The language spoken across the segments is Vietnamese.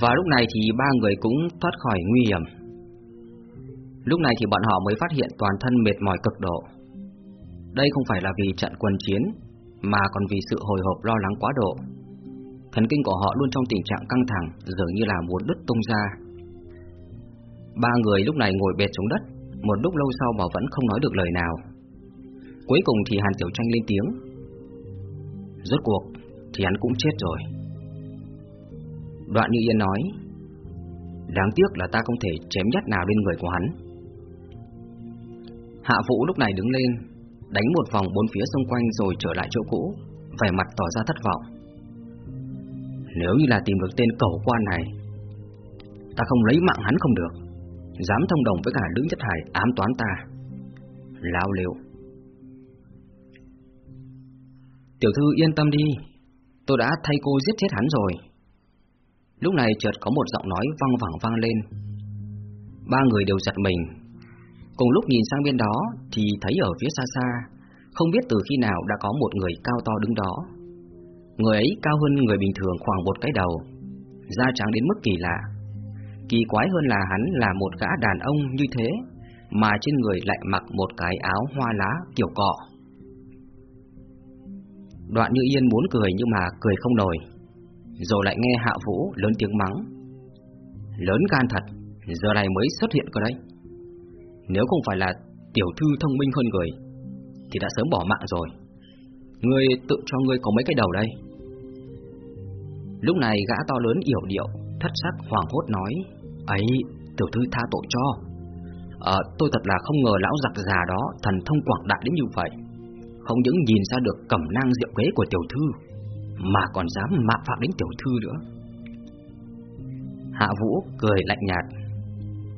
Và lúc này thì ba người cũng thoát khỏi nguy hiểm. Lúc này thì bọn họ mới phát hiện toàn thân mệt mỏi cực độ. Đây không phải là vì trận quân chiến, mà còn vì sự hồi hộp lo lắng quá độ. Thần kinh của họ luôn trong tình trạng căng thẳng, dường như là muốn đứt tung ra. Ba người lúc này ngồi bệt xuống đất, một lúc lâu sau mà vẫn không nói được lời nào. Cuối cùng thì Hàn Tiểu Tranh lên tiếng. Rốt cuộc thì hắn cũng chết rồi. Đoạn Như Yên nói, đáng tiếc là ta không thể chém nhát nào lên người của hắn. Hạ Vũ lúc này đứng lên, đánh một vòng bốn phía xung quanh rồi trở lại chỗ cũ, vẻ mặt tỏ ra thất vọng. Nếu như là tìm được tên cầu quan này, ta không lấy mạng hắn không được, dám thông đồng với cả Lữ Nhất Hải ám toán ta. Lao liều. Tiểu thư yên tâm đi, tôi đã thay cô giết chết hắn rồi. Lúc này chợt có một giọng nói văng vẳng vang lên. Ba người đều giật mình. Cùng lúc nhìn sang bên đó thì thấy ở phía xa xa, không biết từ khi nào đã có một người cao to đứng đó. Người ấy cao hơn người bình thường khoảng một cái đầu, da trắng đến mức kỳ lạ. Kỳ quái hơn là hắn là một gã đàn ông như thế, mà trên người lại mặc một cái áo hoa lá kiểu cọ. Đoạn như yên muốn cười nhưng mà cười không nổi rồi lại nghe hạ vũ lớn tiếng mắng. Lớn gan thật, Giờ này mới xuất hiện cơ đấy. Nếu không phải là tiểu thư thông minh hơn người, Thì đã sớm bỏ mạng rồi. Ngươi tự cho ngươi có mấy cái đầu đây. Lúc này gã to lớn yểu điệu, Thất sắc hoàng hốt nói, ấy, tiểu thư tha tội cho. Ờ tôi thật là không ngờ lão giặc già đó Thần thông quảng đại đến như vậy. Không những nhìn ra được cẩm nang diệu kế của tiểu thư mà còn dám mạo phạm đến tiểu thư nữa. Hạ Vũ cười lạnh nhạt.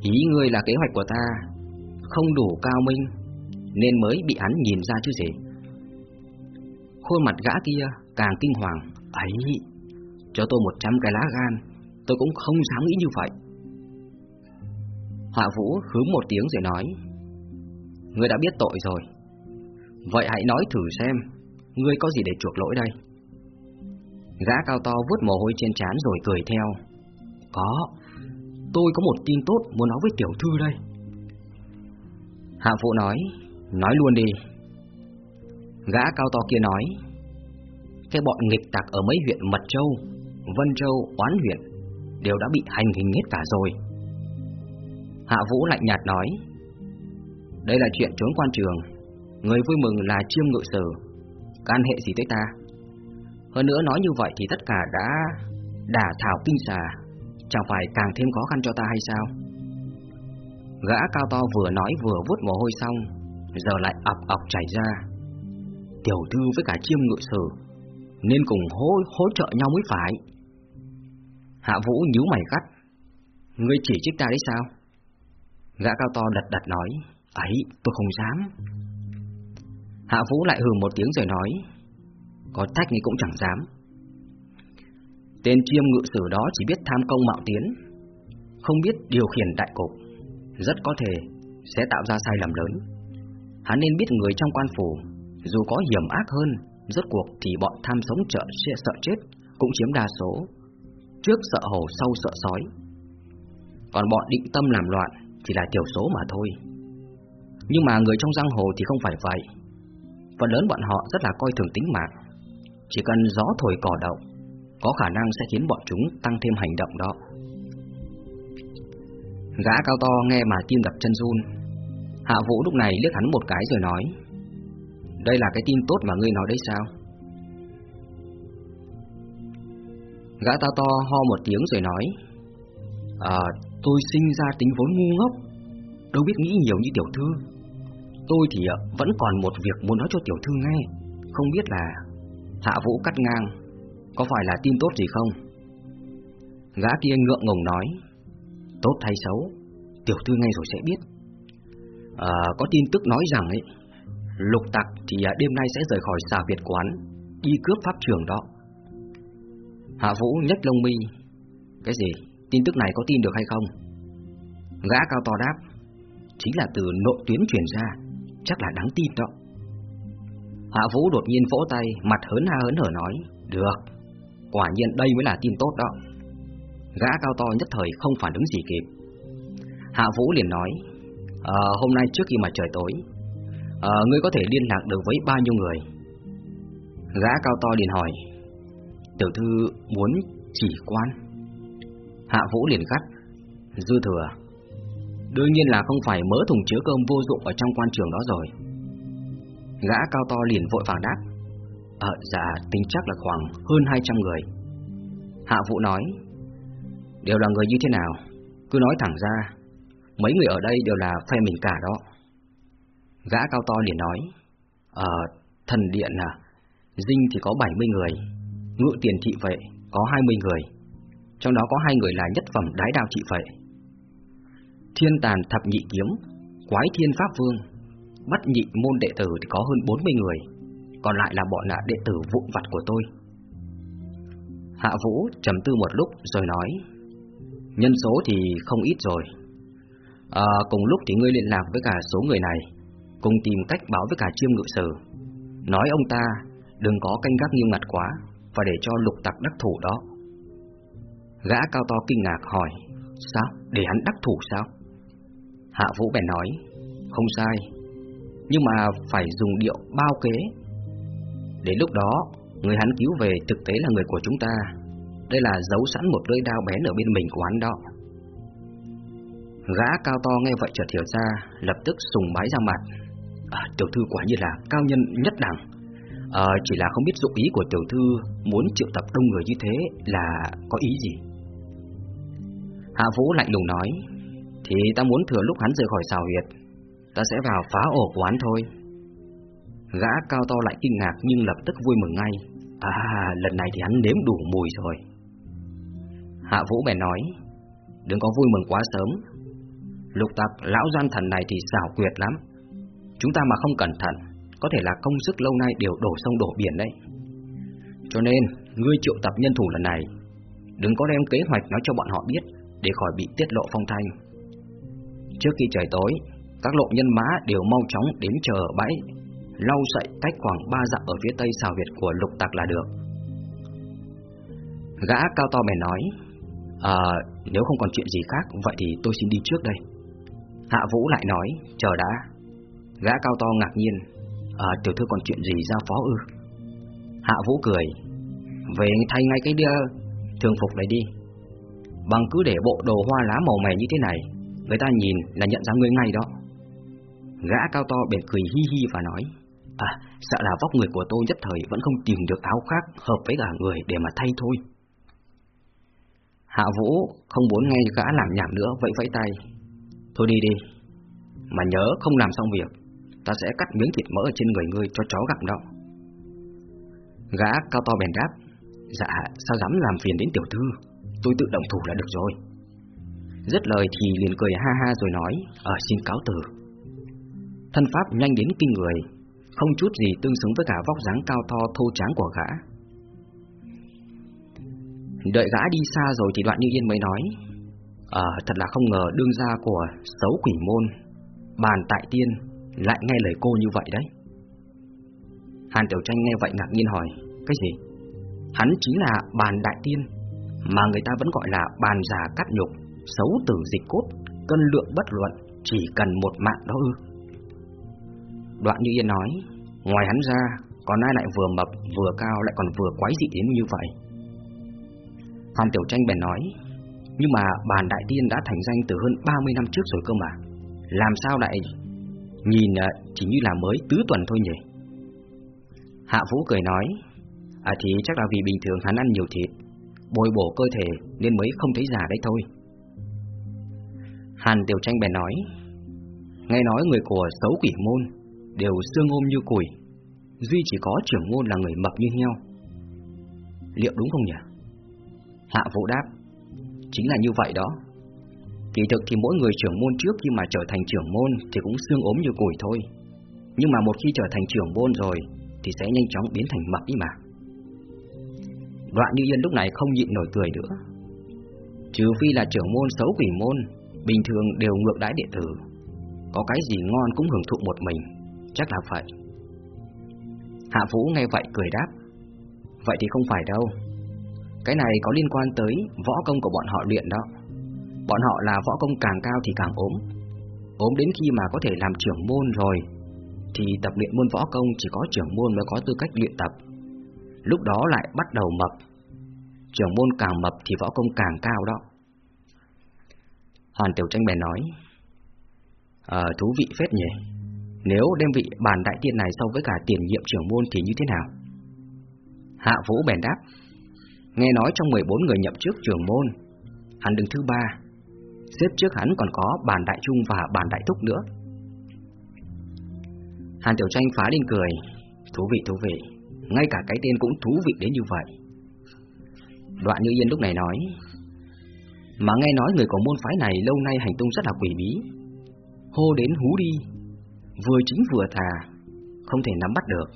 Ý ngươi là kế hoạch của ta Không đủ cao minh, Nên mới bị hắn nhìn ra chứ gì. Khuôn mặt gã kia càng kinh hoàng. Ấy, Cho tôi một trăm cái lá gan, Tôi cũng không dám nghĩ như vậy. Hạ Vũ hướng một tiếng rồi nói, Ngươi đã biết tội rồi. Vậy hãy nói thử xem, Ngươi có gì để chuộc lỗi đây? Gã cao to vuốt mồ hôi trên trán rồi cười theo. Có Tôi có một tin tốt muốn nói với tiểu thư đây. Hạ phụ nói Nói luôn đi. Gã cao to kia nói Cái bọn nghịch tặc ở mấy huyện Mật Châu Vân Châu, Oán huyện Đều đã bị hành hình hết cả rồi. Hạ Vũ lạnh nhạt nói Đây là chuyện trốn quan trường Người vui mừng là chiêm ngự sử Can hệ gì tới ta? Hơn nữa nói như vậy thì tất cả đã Đả thảo kinh xà. Chẳng phải càng thêm khó khăn cho ta hay sao? Gã cao to vừa nói vừa vuốt mồ hôi xong Giờ lại ọc ọc chảy ra. Tiểu thư với cả chiêm ngự sử Nên cùng hỗ, hỗ trợ nhau mới phải. Hạ vũ nhíu mày gắt. Ngươi chỉ trích ta đấy sao? Gã cao to đặt đặt nói Ấy tôi không dám. Hạ Vũ lại hừ một tiếng rồi nói có tách thì cũng chẳng dám. Tên chiêm ngự sử đó chỉ biết tham công mạo tiến, Không biết điều khiển đại cục, Rất có thể sẽ tạo ra sai lầm lớn. Hắn nên biết người trong quan phủ, Dù có hiểm ác hơn, Rốt cuộc thì bọn tham sống trợ, sẽ sợ chết, Cũng chiếm đa số. Trước sợ hổ, sau sợ sói. Còn bọn định tâm làm loạn Chỉ là tiểu số mà thôi. Nhưng mà người trong giang hồ thì không phải vậy. Phần lớn bọn họ rất là coi thường tính mạng. Chỉ cần gió thổi cỏ động, Có khả năng sẽ khiến bọn chúng tăng thêm hành động đó. Gã cao to nghe mà tim đập chân run. Hạ vũ lúc này liếc hắn một cái rồi nói, Đây là cái tin tốt mà ngươi nói đấy sao? Gã cao to ho một tiếng rồi nói À tôi sinh ra tính vốn ngu ngốc, Đâu biết nghĩ nhiều như tiểu thư. Tôi thì ờ, vẫn còn một việc muốn nói cho tiểu thư nghe, Không biết là Hạ Vũ cắt ngang Có phải là tin tốt gì không Gã kia ngượng ngùng nói Tốt hay xấu Tiểu thư ngay rồi sẽ biết à, Có tin tức nói rằng ấy Lục tặc thì à, đêm nay sẽ rời khỏi xà Việt quán Đi cướp pháp trường đó Hạ Vũ nhếch lông mi Cái gì? Tin tức này có tin được hay không? Gã cao to đáp Chính là từ nội tuyến truyền ra chắc là đáng tin đó. Hạ Vũ đột nhiên vỗ tay, mặt hớn ha hớn hở nói, được, quả nhiên đây mới là tin tốt đó. Gã cao to nhất thời không phản ứng gì kịp. Hạ Vũ liền nói à, Hôm nay trước khi mà trời tối à, Ngươi có thể liên lạc được với bao nhiêu người? Gã cao to liền hỏi Tiểu thư muốn chỉ quan? Hạ Vũ liền gắt Dư thừa Đương nhiên là không phải mớ thùng chứa cơm vô dụng ở trong quan trường đó rồi. Gã cao to liền vội vàng đáp. Ờ dạ tính chắc là khoảng hơn 200 người. Hạ Vũ nói, Đều là người như thế nào? Cứ nói thẳng ra, Mấy người ở đây đều là phe mình cả đó. Gã cao to liền nói Ờ thần điện à Dinh thì có 70 người, Ngự tiền trị vệ có 20 người, Trong đó có hai người là nhất phẩm đái đạo trị vệ. Thiên tàn thập nhị kiếm, Quái thiên pháp vương Bắt nhị môn đệ tử thì có hơn 40 người Còn lại là bọn là đệ tử vụn vặt của tôi. Hạ Vũ trầm tư một lúc rồi nói Nhân số thì không ít rồi. À, Cùng lúc thì ngươi liên lạc với cả số người này Cùng tìm cách báo với cả chiêm ngự sử. Nói ông ta đừng có canh gác nghiêm ngặt quá Và để cho lục tặc đắc thủ đó. Gã cao to kinh ngạc hỏi Sao? Để hắn đắc thủ sao? Hạ Vũ bèn nói Không sai. Nhưng mà phải dùng điệu bao kế. Đến lúc đó Người hắn cứu về thực tế là người của chúng ta. Đây là giấu sẵn một lưỡi đao bén ở bên mình của hắn đó. Gã cao to nghe vậy chợt hiểu ra Lập tức sùng bái ra mặt. À, Tiểu thư quả như là cao nhân nhất đẳng. À, Chỉ là không biết dụng ý của tiểu thư Muốn triệu tập đông người như thế Là có ý gì? Hạ Vũ lạnh lùng nói Thì ta muốn thừa lúc hắn rời khỏi xào huyệt Ta sẽ vào phá ổ của hắn thôi. Gã cao to lại kinh ngạc nhưng lập tức vui mừng ngay. À lần này thì hắn nếm đủ mùi rồi. Hạ Vũ bèn nói, Đừng có vui mừng quá sớm. Lục tặc lão gian thần này thì xảo quyệt lắm. Chúng ta mà không cẩn thận, Có thể là công sức lâu nay đều đổ sông đổ biển đấy. Cho nên, Ngươi triệu tập nhân thủ lần này, Đừng có đem kế hoạch nói cho bọn họ biết Để khỏi bị tiết lộ phong thanh. Trước khi trời tối các lộ nhân mã đều mau chóng đến chờ bãi. Lau sậy cách khoảng ba dặm ở phía tây xào Việt của lục tặc là được. Gã cao to bèn nói À nếu không còn chuyện gì khác, Vậy thì tôi xin đi trước đây. Hạ Vũ lại nói, Chờ đã. Gã cao to ngạc nhiên À tiểu thư còn chuyện gì ra phó ư? Hạ Vũ cười, Về thay ngay cái đĩa thường phục này đi. Bằng cứ để bộ đồ hoa lá màu mè như thế này, Người ta nhìn là nhận ra ngươi ngay đó. Gã cao to bèn cười hi hi và nói À sợ là vóc người của tôi nhất thời Vẫn không tìm được áo khác Hợp với cả người để mà thay thôi. Hạ Vũ không muốn nghe gã làm nhảm nữa Vậy vẫy tay, Thôi đi đi, Mà nhớ không làm xong việc, Ta sẽ cắt miếng thịt mỡ trên người ngươi cho chó gặm đó. Gã cao to bèn đáp Dạ sao dám làm phiền đến tiểu thư, Tôi tự động thủ là được rồi. Dứt lời thì liền cười ha ha rồi nói Ờ xin cáo từ. Thân pháp nhanh đến kinh người, Không chút gì tương xứng với cả vóc dáng cao to thô tráng của gã. Đợi gã đi xa rồi thì đoạn như yên mới nói À thật là không ngờ đương gia của xấu quỷ môn, Bàn tại tiên Lại nghe lời cô như vậy đấy. Hàn Tiểu Tranh nghe vậy ngạc nhiên hỏi, Cái gì? Hắn chính là bàn đại tiên Mà người ta vẫn gọi là bàn giả cắt nhục, Xấu tử dịch cốt, Cân lượng bất luận, Chỉ cần một mạng đó ư? Đoạn như yên nói, Ngoài hắn ra, Còn ai lại vừa mập, vừa cao lại còn vừa quái dị đến như vậy? Phan Tiểu Tranh bèn nói, Nhưng mà bàn đại tiên đã thành danh từ hơn 30 năm trước rồi cơ mà. Làm sao lại Nhìn ờ, chỉ như là mới tứ tuần thôi nhỉ? Hạ Vũ cười nói À thì chắc là vì bình thường hắn ăn nhiều thịt Bồi bổ cơ thể nên mới không thấy già đấy thôi. Hàn Tiểu Tranh bèn nói, Nghe nói người của xấu quỷ môn Đều xương ôm như củi. Duy chỉ có trưởng môn là người mập như heo. Liệu đúng không nhỉ? Hạ Vũ đáp, Chính là như vậy đó. Kỳ thực thì mỗi người trưởng môn trước khi mà trở thành trưởng môn Thì cũng xương ốm như củi thôi. Nhưng mà một khi trở thành trưởng môn rồi Thì sẽ nhanh chóng biến thành mập đi mà. Đoạn như yên lúc này không nhịn nổi cười nữa. Trừ phi là trưởng môn xấu quỷ môn, Bình thường đều ngược đãi đệ tử. Có cái gì ngon cũng hưởng thụ một mình. Chắc là vậy Hạ Vũ nghe vậy cười đáp Vậy thì không phải đâu Cái này có liên quan tới võ công của bọn họ luyện đó. Bọn họ là võ công càng cao thì càng ốm. Ốm đến khi mà có thể làm trưởng môn rồi, thì tập luyện môn võ công chỉ có trưởng môn mới có tư cách luyện tập. Lúc đó lại bắt đầu mập. Trưởng môn càng mập thì võ công càng cao đó. Hoàn Tiểu Tranh bèn nói, à, thú vị phết nhỉ. Nếu đem vị bàn đại tiên này so với cả tiền nhiệm trưởng môn thì như thế nào? Hạ Vũ bèn đáp, nghe nói trong 14 người nhậm chức trưởng môn, hắn đứng thứ ba, xếp trước hắn còn có bàn đại trung và bàn đại thúc nữa. Hàn Tiểu Tranh phá lên cười, thú vị thú vị, ngay cả cái tên cũng thú vị đến như vậy. Đoạn Như Yên lúc này nói, mà nghe nói người của môn phái này lâu nay hành tung rất là quỷ bí, hô đến hú đi, vừa chính vừa thà, không thể nắm bắt được.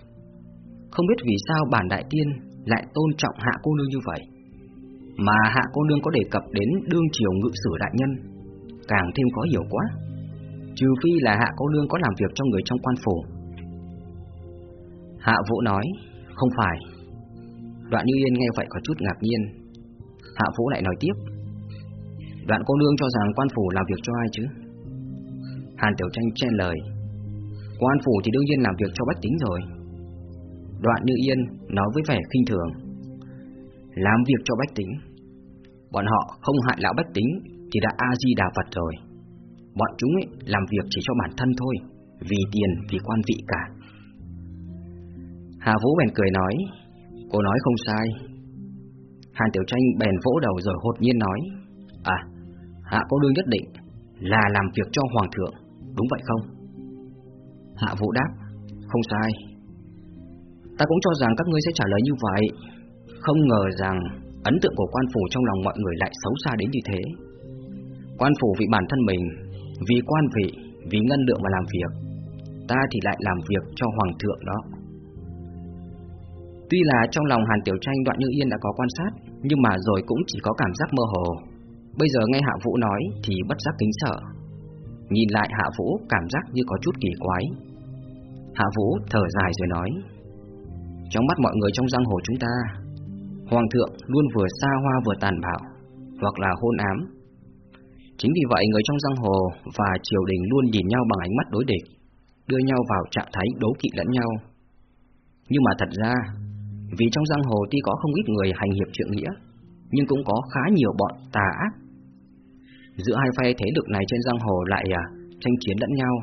Không biết vì sao bản đại tiên lại tôn trọng hạ cô nương như vậy, mà hạ cô nương có đề cập đến đương triều ngự sử đại nhân, càng thêm khó hiểu quá. Trừ phi là hạ cô nương có làm việc cho người trong quan phủ. Hạ Vũ nói, không phải. Đoạn Như Yên nghe vậy có chút ngạc nhiên. Hạ Vũ lại nói tiếp, Đoạn cô nương cho rằng quan phủ làm việc cho ai chứ? Hàn Tiểu Tranh chen lời, Quan phủ thì đương nhiên làm việc cho bách tính rồi. Đoạn Như Yên nói với vẻ khinh thường. Làm việc cho bách tính. Bọn họ không hại lão bách tính Thì đã A-di-đà Phật rồi. Bọn chúng ấy làm việc chỉ cho bản thân thôi Vì tiền, vì quan vị cả. Hà Vũ bèn cười nói Cô nói không sai. Hàn Tiểu Tranh bèn vỗ đầu rồi hột nhiên nói À, Hạ cô đương nhất định Là làm việc cho Hoàng thượng Đúng vậy không? Hạ Vũ đáp, Không sai. Ta cũng cho rằng các ngươi sẽ trả lời như vậy. Không ngờ rằng Ấn tượng của quan phủ trong lòng mọi người lại xấu xa đến như thế. Quan phủ vì bản thân mình, Vì quan vị, Vì ngân lượng mà làm việc. Ta thì lại làm việc cho hoàng thượng đó. Tuy là trong lòng Hàn Tiểu Tranh đoạn như yên đã có quan sát, Nhưng mà rồi cũng chỉ có cảm giác mơ hồ. Bây giờ nghe Hạ Vũ nói Thì bất giác kính sợ. Nhìn lại Hạ Vũ, cảm giác như có chút kỳ quái. Hạ Vũ thở dài rồi nói, Trong mắt mọi người trong giang hồ chúng ta, Hoàng thượng luôn vừa xa hoa vừa tàn bạo, Hoặc là hôn ám. Chính vì vậy người trong giang hồ và triều đình luôn nhìn nhau bằng ánh mắt đối địch, Đưa nhau vào trạng thái đấu kỵ lẫn nhau. Nhưng mà thật ra, Vì trong giang hồ tuy có không ít người hành hiệp trượng nghĩa, Nhưng cũng có khá nhiều bọn tà ác Giữa hai phe thế lực này trên giang hồ lại à, tranh chiến lẫn nhau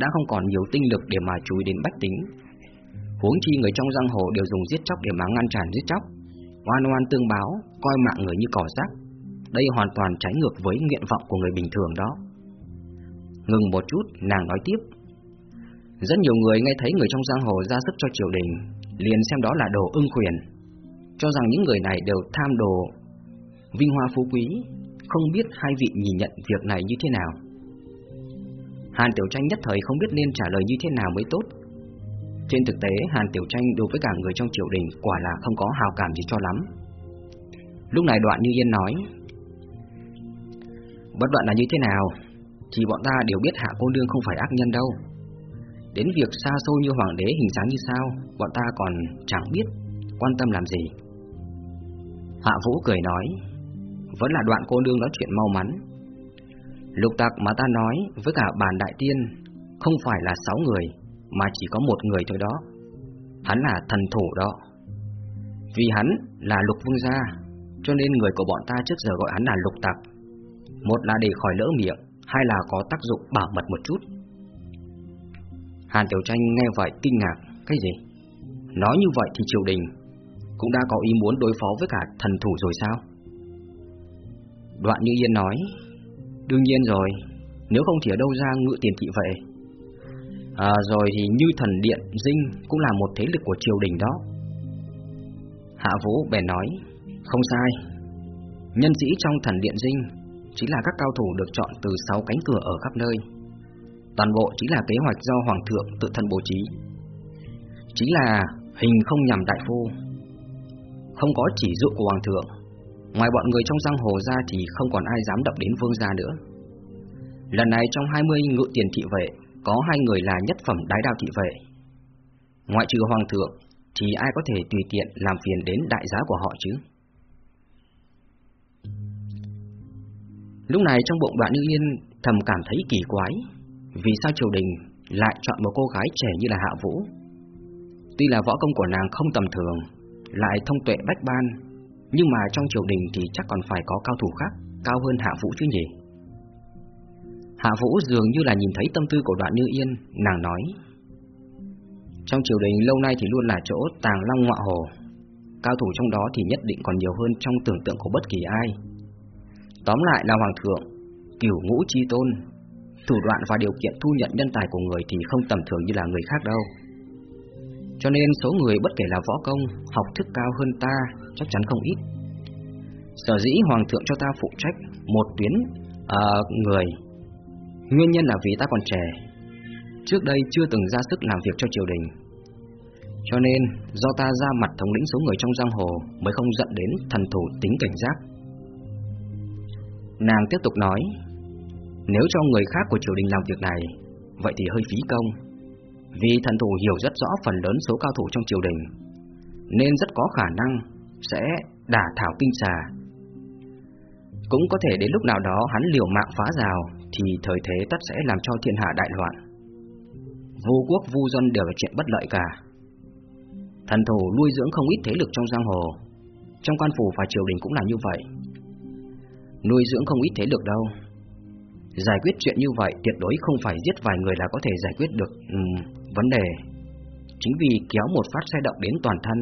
đã không còn nhiều tinh lực để mà chú ý đến bách tính. Huống chi người trong giang hồ đều dùng giết chóc để mà ngăn chặn giết chóc, oan oan tương báo, coi mạng người như cỏ rác. Đây hoàn toàn trái ngược với nguyện vọng của người bình thường đó. Ngừng một chút, nàng nói tiếp. Rất nhiều người nghe thấy người trong giang hồ ra sức cho triều đình, liền xem đó là đồ ưng quyền, cho rằng những người này đều tham đồ vinh hoa phú quý, không biết hai vị nhìn nhận việc này như thế nào. Hàn Tiểu Tranh nhất thời không biết nên trả lời như thế nào mới tốt. Trên thực tế, Hàn Tiểu Tranh đối với cả người trong triều đình quả là không có hào cảm gì cho lắm. Lúc này đoạn như Yên nói, Bất đoạn là như thế nào, thì bọn ta đều biết Hạ Cô Nương không phải ác nhân đâu. Đến việc xa xôi như hoàng đế hình dáng như sao, bọn ta còn chẳng biết, quan tâm làm gì. Hạ Vũ cười nói, vẫn là đoạn cô nương nói chuyện mau mắn, Lục tặc mà ta nói với cả bàn đại tiên Không phải là sáu người Mà chỉ có một người thôi đó. Hắn là thần thủ đó. Vì hắn là lục vương gia Cho nên người của bọn ta trước giờ gọi hắn là lục tặc. Một là để khỏi lỡ miệng Hai là có tác dụng bảo mật một chút. Hàn Tiểu Tranh nghe vậy kinh ngạc Cái gì? Nói như vậy thì triều đình Cũng đã có ý muốn đối phó với cả thần thủ rồi sao? Đoạn Như Yên nói Đương nhiên rồi, nếu không thì ở đâu ra ngự tiền thị vệ. À, rồi thì như thần điện dinh cũng là một thế lực của triều đình đó. Hạ Vũ bèn nói, không sai. Nhân sĩ trong thần điện dinh chính là các cao thủ được chọn từ sáu cánh cửa ở khắp nơi. Toàn bộ chính là kế hoạch do Hoàng thượng tự thân bố trí. Chính là hình không nhằm đại phu. Không có chỉ dụ của Hoàng thượng Ngoài bọn người trong giang hồ ra thì không còn ai dám động đến vương gia nữa. Lần này trong 20 ngự tiền thị vệ, Có hai người là nhất phẩm đái đao thị vệ. Ngoại trừ hoàng thượng, Thì ai có thể tùy tiện làm phiền đến đại giá của họ chứ? Lúc này trong bụng bạn Như Yên thầm cảm thấy kỳ quái, Vì sao triều đình lại chọn một cô gái trẻ như là Hạ Vũ? Tuy là võ công của nàng không tầm thường, Lại thông tuệ bách ban nhưng mà trong triều đình thì chắc còn phải có cao thủ khác, Cao hơn Hạ Vũ chứ nhỉ? Hạ Vũ dường như là nhìn thấy tâm tư của đoạn như yên, Nàng nói. Trong triều đình lâu nay thì luôn là chỗ tàng long ngọa hồ Cao thủ trong đó thì nhất định còn nhiều hơn trong tưởng tượng của bất kỳ ai. Tóm lại là hoàng thượng, Cửu ngũ chi tôn, Thủ đoạn và điều kiện thu nhận nhân tài của người thì không tầm thường như là người khác đâu. Cho nên số người bất kể là võ công, học thức cao hơn ta chắc chắn không ít. Sở dĩ hoàng thượng cho ta phụ trách một tuyến uh, người Nguyên nhân là vì ta còn trẻ. Trước đây chưa từng ra sức làm việc cho triều đình. Cho nên do ta ra mặt thống lĩnh số người trong giang hồ Mới không dẫn đến thần thủ tính cảnh giác. Nàng tiếp tục nói Nếu cho người khác của triều đình làm việc này Vậy thì hơi phí công. Vì thần thủ hiểu rất rõ phần lớn số cao thủ trong triều đình Nên rất có khả năng Sẽ đả thảo kinh xà. Cũng có thể đến lúc nào đó hắn liều mạng phá rào Thì thời thế tất sẽ làm cho thiên hạ đại loạn. Vô quốc vu dân đều là chuyện bất lợi cả. Thần thủ nuôi dưỡng không ít thế lực trong giang hồ Trong quan phủ và triều đình cũng là như vậy. Nuôi dưỡng không ít thế lực đâu. Giải quyết chuyện như vậy tuyệt đối không phải giết vài người là có thể giải quyết được um, vấn đề. Chính vì kéo một phát xe động đến toàn thân,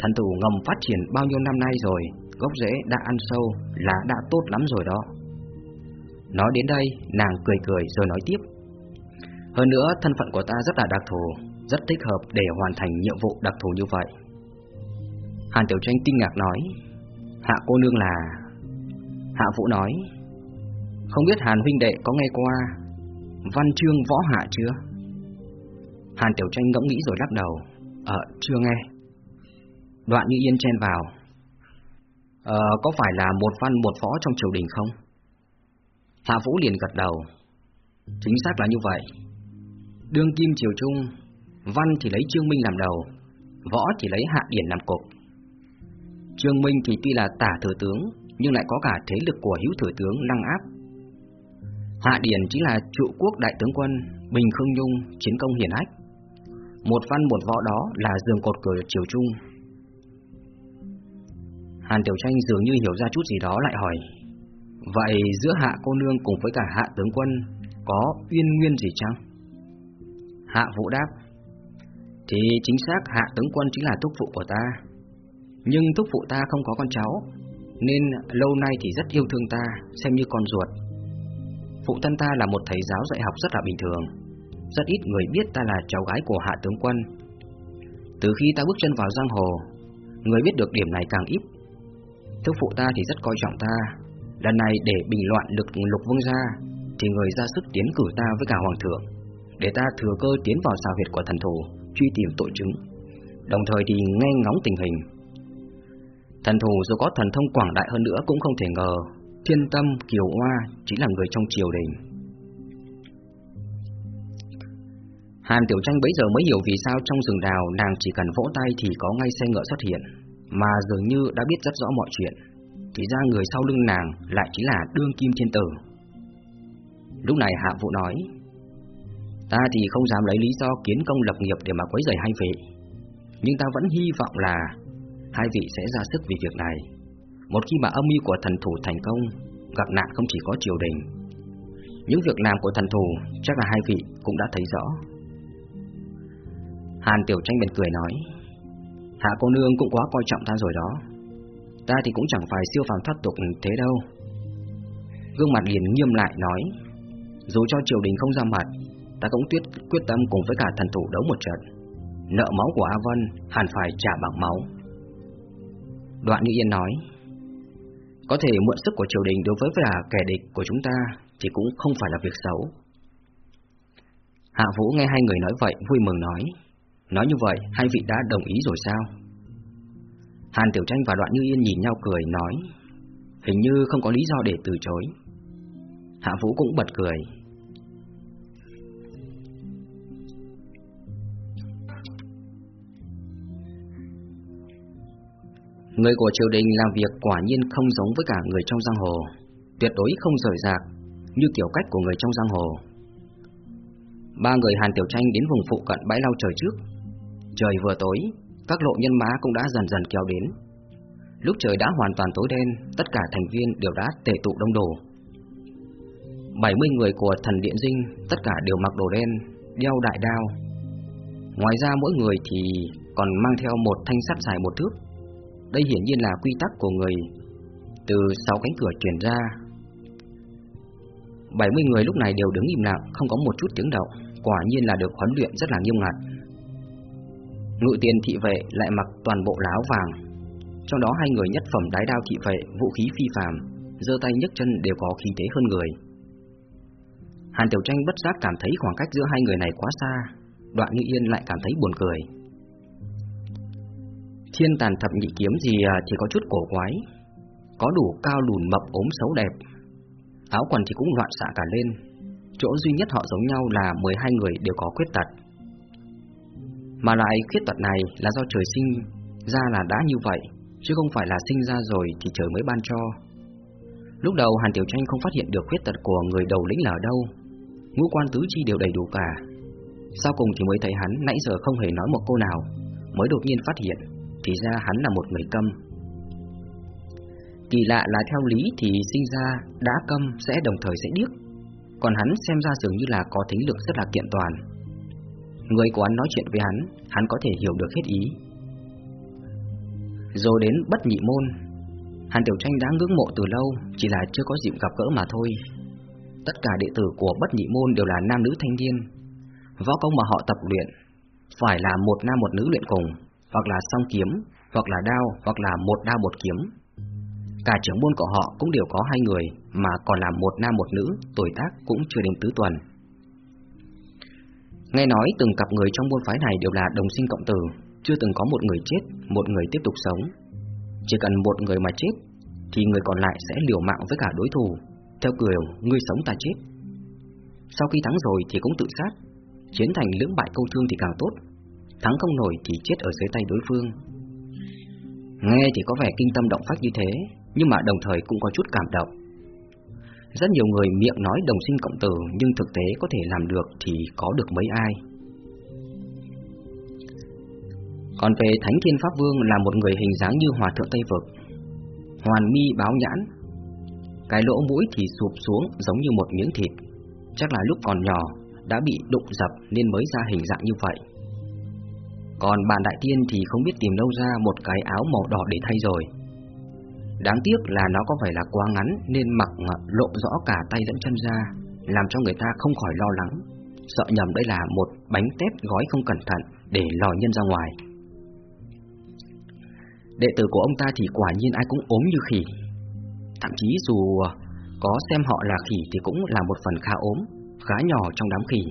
thần thủ ngầm phát triển bao nhiêu năm nay rồi, gốc rễ đã ăn sâu là đã tốt lắm rồi đó. Nói đến đây, nàng cười cười rồi nói tiếp. Hơn nữa, thân phận của ta rất là đặc thù, rất thích hợp để hoàn thành nhiệm vụ đặc thù như vậy. Hàn Tiểu Tranh kinh ngạc nói, Hạ cô nương là Hạ Vũ nói Không biết Hàn huynh đệ có nghe qua Văn chương võ hạ chưa Hàn Tiểu Tranh ngẫm nghĩ rồi lắc đầu. Ờ chưa nghe. Đoạn như yên chen vào. Ờ có phải là một văn một võ trong triều đình không? Hạ Vũ liền gật đầu. Chính xác là như vậy. Đương kim triều trung Văn thì lấy Trương Minh làm đầu Võ thì lấy Hạ Điển làm cột. Trương Minh thì tuy là tả thừa tướng nhưng lại có cả thế lực của hữu thừa tướng lăng áp. Hạ Điển chính là trụ quốc đại tướng quân, Bình Khương Nhung, chiến công hiển hách. Một văn một võ đó là giường cột cửa chiều trung. Hàn Tiểu Tranh dường như hiểu ra chút gì đó lại hỏi, Vậy giữa hạ cô nương cùng với cả hạ tướng quân Có uyên nguyên gì chăng? Hạ vũ đáp, Thì chính xác hạ tướng quân chính là thúc phụ của ta Nhưng thúc phụ ta không có con cháu, nên lâu nay thì rất yêu thương ta, Xem như con ruột Phụ thân ta là một thầy giáo dạy học rất là bình thường rất ít người biết ta là cháu gái của hạ tướng quân. Từ khi ta bước chân vào giang hồ, Người biết được điểm này càng ít. Thức phụ ta thì rất coi trọng ta. Lần này để bình loạn lực lục vương gia, Thì người ra sức tiến cử ta với cả hoàng thượng, Để ta thừa cơ tiến vào xào huyệt của thần thủ Truy tìm tội chứng. Đồng thời thì nghe ngóng tình hình. Thần thù dù có thần thông quảng đại hơn nữa cũng không thể ngờ, Thiên tâm Kiều Hoa chính là người trong triều đình. Hàn Tiểu Tranh bấy giờ mới hiểu vì sao trong rừng đào nàng chỉ cần vỗ tay thì có ngay xe ngựa xuất hiện Mà dường như đã biết rất rõ mọi chuyện Thì ra người sau lưng nàng lại chính là đương kim thiên tử Lúc này Hạ Vũ nói Ta thì không dám lấy lý do kiến công lập nghiệp để mà quấy rầy hai vị Nhưng ta vẫn hy vọng là hai vị sẽ ra sức vì việc này. Một khi mà âm mưu của thần thủ thành công, gặp nạn không chỉ có triều đình. Những việc làm của thần thủ chắc là hai vị cũng đã thấy rõ. Hàn Tiểu Tranh bèn cười nói, Hạ cô nương cũng quá coi trọng ta rồi đó. Ta thì cũng chẳng phải siêu phàm thoát tục thế đâu. Gương mặt liền nghiêm lại nói, dù cho triều đình không ra mặt, ta cũng tuyết quyết tâm cùng với cả thần thủ đấu một trận. Nợ máu của A Vân hẳn phải trả bằng máu. Đoạn Như Yên nói Có thể mượn sức của triều đình đối với cả kẻ địch của chúng ta Thì cũng không phải là việc xấu Hạ Vũ nghe hai người nói vậy vui mừng nói Nói như vậy hai vị đã đồng ý rồi sao Hàn Tiểu Tranh và Đoạn Như Yên nhìn nhau cười nói Hình như không có lý do để từ chối Hạ Vũ cũng bật cười Người của triều đình làm việc quả nhiên không giống với cả người trong giang hồ tuyệt đối không rời rạc, như kiểu cách của người trong giang hồ. Ba người Hàn Tiểu Tranh đến vùng phụ cận bãi lau trời trước. Trời vừa tối, các lộ nhân mã cũng đã dần dần kéo đến. Lúc trời đã hoàn toàn tối đen, tất cả thành viên đều đã tề tụ đông đủ. 70 người của thần điện dinh, tất cả đều mặc đồ đen, đeo đại đao. Ngoài ra mỗi người thì còn mang theo một thanh sắt dài một thước. Đây hiển nhiên là quy tắc của người từ sáu cánh cửa truyền ra. 70 người lúc này đều đứng im lặng, không có một chút tiếng động, quả nhiên là được huấn luyện rất là nghiêm ngặt. Ngự tiền thị vệ lại mặc toàn bộ lá áo vàng, trong đó hai người nhất phẩm đái đao thị vệ, vũ khí phi phàm, giơ tay nhấc chân đều có khí thế hơn người. Hàn Tiểu Tranh bất giác cảm thấy khoảng cách giữa hai người này quá xa, Đoạn Như Yên lại cảm thấy buồn cười. Thiên tàn thập nhị kiếm gì à, thì có chút cổ quái, có đủ cao lùn mập ốm xấu đẹp, áo quần thì cũng loạn xạ cả lên. Chỗ duy nhất họ giống nhau là 12 người đều có khuyết tật. Mà lại khuyết tật này là do trời sinh ra là đã như vậy, chứ không phải là sinh ra rồi thì trời mới ban cho. Lúc đầu Hàn Tiểu Tranh không phát hiện được khuyết tật của người đầu lĩnh là ở đâu, ngũ quan tứ chi đều đầy đủ cả. Sau cùng thì mới thấy hắn nãy giờ không hề nói một câu nào, mới đột nhiên phát hiện, thì ra hắn là một người câm. Kỳ lạ là theo lý thì sinh ra đã câm sẽ đồng thời sẽ điếc, còn hắn xem ra dường như là có thính lực rất là kiện toàn. Người của hắn nói chuyện với hắn, hắn có thể hiểu được hết ý. Rồi đến bất nhị môn, Hàn Tiểu Tranh đã ngưỡng mộ từ lâu, chỉ là chưa có dịp gặp gỡ mà thôi. Tất cả đệ tử của bất nhị môn đều là nam nữ thanh niên. Võ công mà họ tập luyện, phải là một nam một nữ luyện cùng, hoặc là song kiếm, hoặc là đao, hoặc là một đao một kiếm. Cả trưởng môn của họ cũng đều có hai người, mà còn là một nam một nữ, tuổi tác cũng chưa đến tứ tuần. Nghe nói từng cặp người trong môn phái này đều là đồng sinh cộng tử, chưa từng có một người chết, một người tiếp tục sống. Chỉ cần một người mà chết, thì người còn lại sẽ liều mạng với cả đối thủ, theo kiểu ngươi sống ta chết. Sau khi thắng rồi thì cũng tự sát, chiến thành lưỡng bại câu thương thì càng tốt, thắng không nổi thì chết ở dưới tay đối phương. Nghe thì có vẻ kinh tâm động phách như thế, nhưng mà đồng thời cũng có chút cảm động. Rất nhiều người miệng nói đồng sinh cộng tử nhưng thực tế có thể làm được thì có được mấy ai. Còn về Thánh Thiên Pháp Vương là một người hình dáng như hòa thượng Tây Vực. Hoàn mi báo nhãn, cái lỗ mũi thì sụp xuống giống như một miếng thịt. Chắc là lúc còn nhỏ đã bị đụng dập nên mới ra hình dạng như vậy. Còn bạn đại tiên thì không biết tìm đâu ra một cái áo màu đỏ để thay rồi. Đáng tiếc là nó có phải là quá ngắn nên mặc lộ rõ cả tay lẫn chân ra, làm cho người ta không khỏi lo lắng, sợ nhầm đây là một bánh tét gói không cẩn thận để lò nhân ra ngoài. Đệ tử của ông ta thì quả nhiên ai cũng ốm như khỉ. Thậm chí dù có xem họ là khỉ thì cũng là một phần khá ốm, khá nhỏ trong đám khỉ.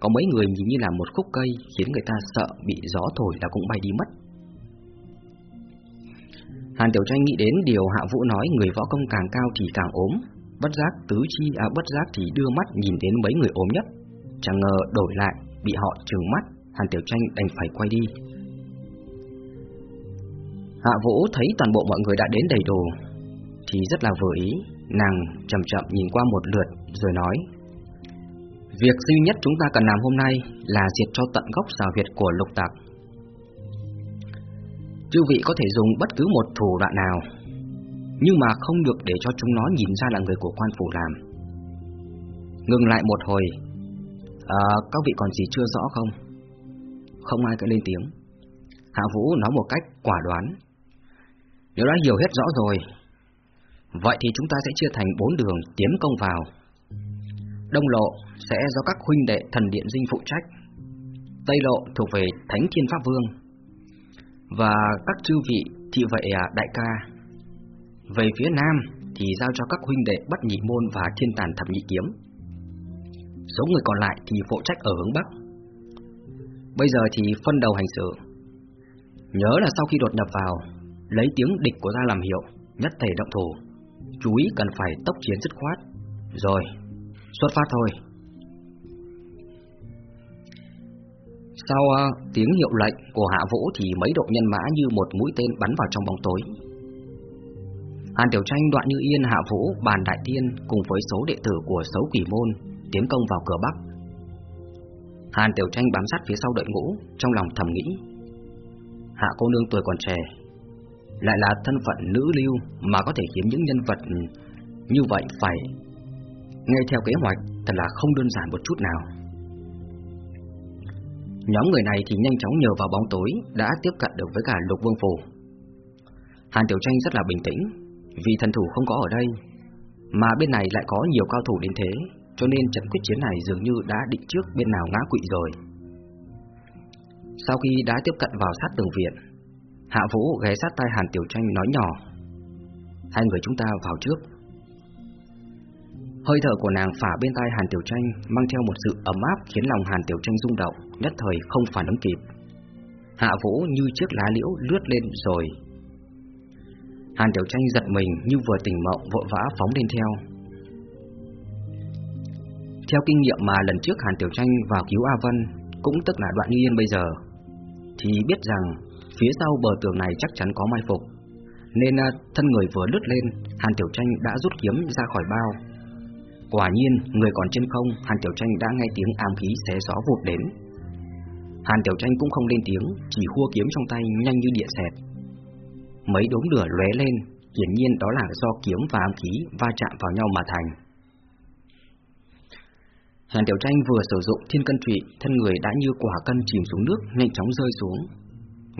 Có mấy người nhìn như là một khúc cây khiến người ta sợ bị gió thổi là cũng bay đi mất. Hàn Tiểu Tranh nghĩ đến điều Hạ Vũ nói người võ công càng cao thì càng ốm, bất giác tứ chi à bất giác thì đưa mắt nhìn đến mấy người ốm nhất. Chẳng ngờ đổi lại, bị họ trừng mắt, Hàn Tiểu Tranh đành phải quay đi. Hạ Vũ thấy toàn bộ mọi người đã đến đầy đủ, thì rất là vừa ý, nàng chậm chậm nhìn qua một lượt rồi nói: Việc duy nhất chúng ta cần làm hôm nay là diệt cho tận gốc xà huyệt của lục tặc. Chư vị có thể dùng bất cứ một thủ đoạn nào, nhưng mà không được để cho chúng nó nhìn ra là người của quan phủ làm. Ngừng lại một hồi, à, các vị còn gì chưa rõ không? Không ai cứ lên tiếng. Hạ Vũ nói một cách quả đoán. Nếu đã hiểu hết rõ rồi, vậy thì chúng ta sẽ chia thành bốn đường tiến công vào. Đông lộ sẽ do các huynh đệ thần điện dinh phụ trách. Tây lộ thuộc về Thánh Thiên Pháp Vương và các chư vị thị vệ à, đại ca. Về phía Nam thì giao cho các huynh đệ bắt Nhị Môn và Thiên Tàn Thập Nhị Kiếm. Số người còn lại thì phụ trách ở hướng Bắc. Bây giờ thì phân đầu hành sự. Nhớ là sau khi đột nhập vào, lấy tiếng địch của ra làm hiệu, nhất thể động thủ. Chú ý cần phải tốc chiến dứt khoát. Rồi, xuất phát thôi. Sau uh, tiếng hiệu lệnh của Hạ Vũ thì mấy đội nhân mã như một mũi tên bắn vào trong bóng tối. Hàn Tiểu Tranh, Đoạn Như Yên, Hạ Vũ, Bàn Đại Tiên cùng với số đệ tử của Sấu Quỷ Môn tiến công vào cửa Bắc. Hàn Tiểu Tranh bám sát phía sau đợi ngũ, trong lòng thầm nghĩ. Hạ cô nương tuổi còn trẻ, lại là thân phận nữ lưu mà có thể khiến những nhân vật như vậy phải nghe theo kế hoạch thật là không đơn giản một chút nào. Nhóm người này thì nhanh chóng nhờ vào bóng tối đã tiếp cận được với cả Lục Vương Phủ. Hàn Tiểu Tranh rất là bình tĩnh, vì thần thủ không có ở đây, mà bên này lại có nhiều cao thủ đến thế, cho nên trận quyết chiến này dường như đã định trước bên nào ngã quỵ rồi. Sau khi đã tiếp cận vào sát tường viện, Hạ Vũ ghé sát tai Hàn Tiểu Tranh nói nhỏ, hai người chúng ta vào trước. Hơi thở của nàng phả bên tai Hàn Tiểu Tranh mang theo một sự ấm áp khiến lòng Hàn Tiểu Tranh rung động, nhất thời không phản ứng kịp. Hạ Vũ như chiếc lá liễu lướt lên rồi. Hàn Tiểu Tranh giật mình như vừa tỉnh mộng vội vã phóng lên theo. Theo kinh nghiệm mà lần trước Hàn Tiểu Tranh vào cứu A Vân, cũng tức là đoạn yên bây giờ, thì biết rằng phía sau bờ tường này chắc chắn có mai phục. Nên à, thân người vừa lướt lên, Hàn Tiểu Tranh đã rút kiếm ra khỏi bao, Quả nhiên, người còn trên không, Hàn Tiểu Tranh đã nghe tiếng ám khí xé gió vụt đến. Hàn Tiểu Tranh cũng không lên tiếng, chỉ khua kiếm trong tay nhanh như điện xẹt. Mấy đốm lửa lóe lên, hiển nhiên đó là do kiếm và ám khí va chạm vào nhau mà thành. Hàn Tiểu Tranh vừa sử dụng thiên cân trụy, thân người đã như quả cân chìm xuống nước, nhanh chóng rơi xuống.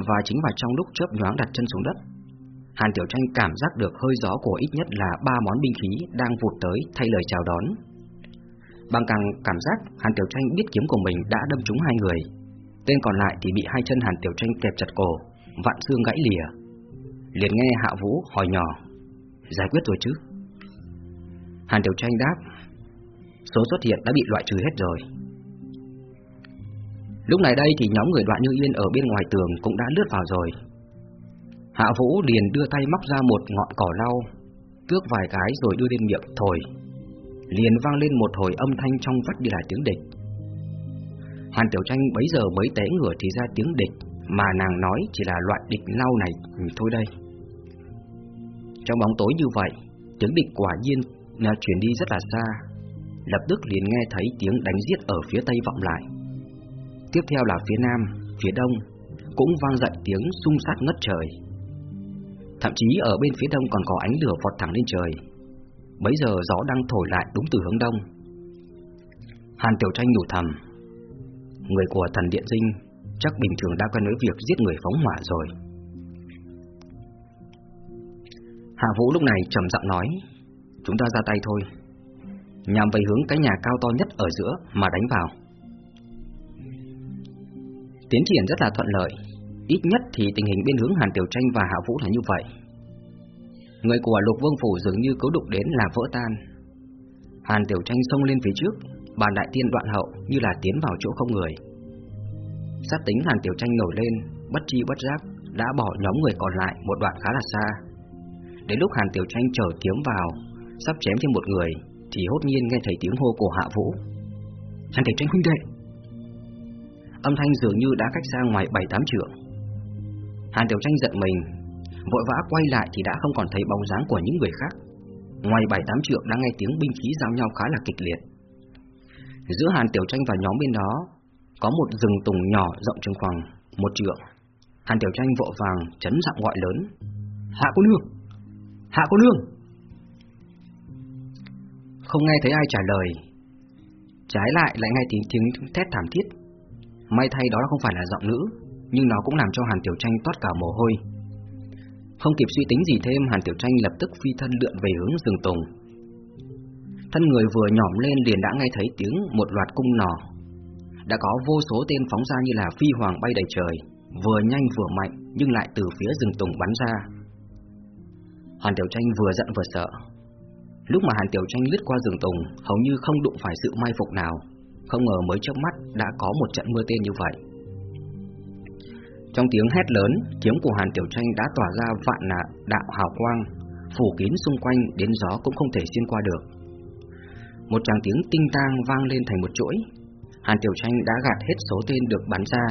Và chính vào trong lúc chớp nhoáng đặt chân xuống đất, Hàn Tiểu Tranh cảm giác được hơi gió của ít nhất là ba món binh khí đang vụt tới thay lời chào đón. Bằng càng cảm giác Hàn Tiểu Tranh biết kiếm của mình đã đâm trúng hai người. Tên còn lại thì bị hai chân Hàn Tiểu Tranh kẹp chặt cổ, vạn xương gãy lìa. Liền nghe Hạ Vũ hỏi nhỏ, giải quyết rồi chứ? Hàn Tiểu Tranh đáp, số xuất hiện đã bị loại trừ hết rồi. Lúc này đây thì nhóm người đoạn như yên ở bên ngoài tường cũng đã lướt vào rồi, Hạ Vũ liền đưa tay móc ra một ngọn cỏ lau, tước vài cái rồi đưa lên miệng thổi. Liền vang lên một hồi âm thanh trong vắt đi là tiếng địch. Hàn Tiểu Tranh bấy giờ mới té ngửa thì ra tiếng địch, mà nàng nói chỉ là loại địch lau này thôi đây. Trong bóng tối như vậy, tiếng địch quả nhiên là chuyển đi rất là xa. Lập tức liền nghe thấy tiếng đánh giết ở phía tây vọng lại. Tiếp theo là phía nam, phía đông, cũng vang dậy tiếng xung sát ngất trời. Thậm chí ở bên phía đông còn có ánh lửa vọt thẳng lên trời. Bấy giờ gió đang thổi lại đúng từ hướng đông. Hàn Tiểu Tranh nhủ thầm, Người của thần Điện Dinh Chắc bình thường đã quen với việc giết người phóng hỏa rồi. Hạ Vũ lúc này trầm giọng nói, Chúng ta ra tay thôi. Nhằm về hướng cái nhà cao to nhất ở giữa Mà đánh vào. Tiến triển rất là thuận lợi. Ít nhất thì tình hình bên hướng Hàn Tiểu Tranh và Hạ Vũ là như vậy. Người của Lục Vương Phủ dường như cố đụng đến là vỡ tan. Hàn Tiểu Tranh xông lên phía trước, bàn đại tiên đoạn hậu như là tiến vào chỗ không người. Sát tính Hàn Tiểu Tranh nổi lên, bất chi bất giác đã bỏ nhóm người còn lại một đoạn khá là xa. Đến lúc Hàn Tiểu Tranh trở kiếm vào, sắp chém thêm một người, thì hốt nhiên nghe thấy tiếng hô của Hạ Vũ. Hàn Tiểu Tranh huynh đệ! Âm thanh dường như đã cách xa ngoài bảy tám trượng. Hàn Tiểu Tranh giận mình, vội vã quay lại thì đã không còn thấy bóng dáng của những người khác. Ngoài bảy tám trượng đang nghe tiếng binh khí giao nhau khá là kịch liệt. Giữa Hàn Tiểu Tranh và nhóm bên đó có một rừng tùng nhỏ rộng chừng khoảng một trượng. Hàn Tiểu Tranh vội vàng chấn giọng gọi lớn: "Hạ cô nương! Hạ cô nương!" Không nghe thấy ai trả lời. Trái lại lại nghe tiếng tiếng thét thảm thiết. May thay đó không phải là giọng nữ, nhưng nó cũng làm cho Hàn Tiểu Tranh toát cả mồ hôi. Không kịp suy tính gì thêm, Hàn Tiểu Tranh lập tức phi thân lượn về hướng rừng tùng. Thân người vừa nhỏm lên liền đã nghe thấy tiếng một loạt cung nỏ. Đã có vô số tên phóng ra như là phi hoàng bay đầy trời, vừa nhanh vừa mạnh nhưng lại từ phía rừng tùng bắn ra. Hàn Tiểu Tranh vừa giận vừa sợ. Lúc mà Hàn Tiểu Tranh lướt qua rừng tùng, hầu như không đụng phải sự mai phục nào, không ngờ mới chớp mắt đã có một trận mưa tên như vậy. Trong tiếng hét lớn, kiếm của Hàn Tiểu Tranh đã tỏa ra vạn nạ đạo hào quang, phủ kín xung quanh đến gió cũng không thể xuyên qua được. Một tràng tiếng tinh tang vang lên thành một chuỗi. Hàn Tiểu Tranh đã gạt hết số tên được bắn ra.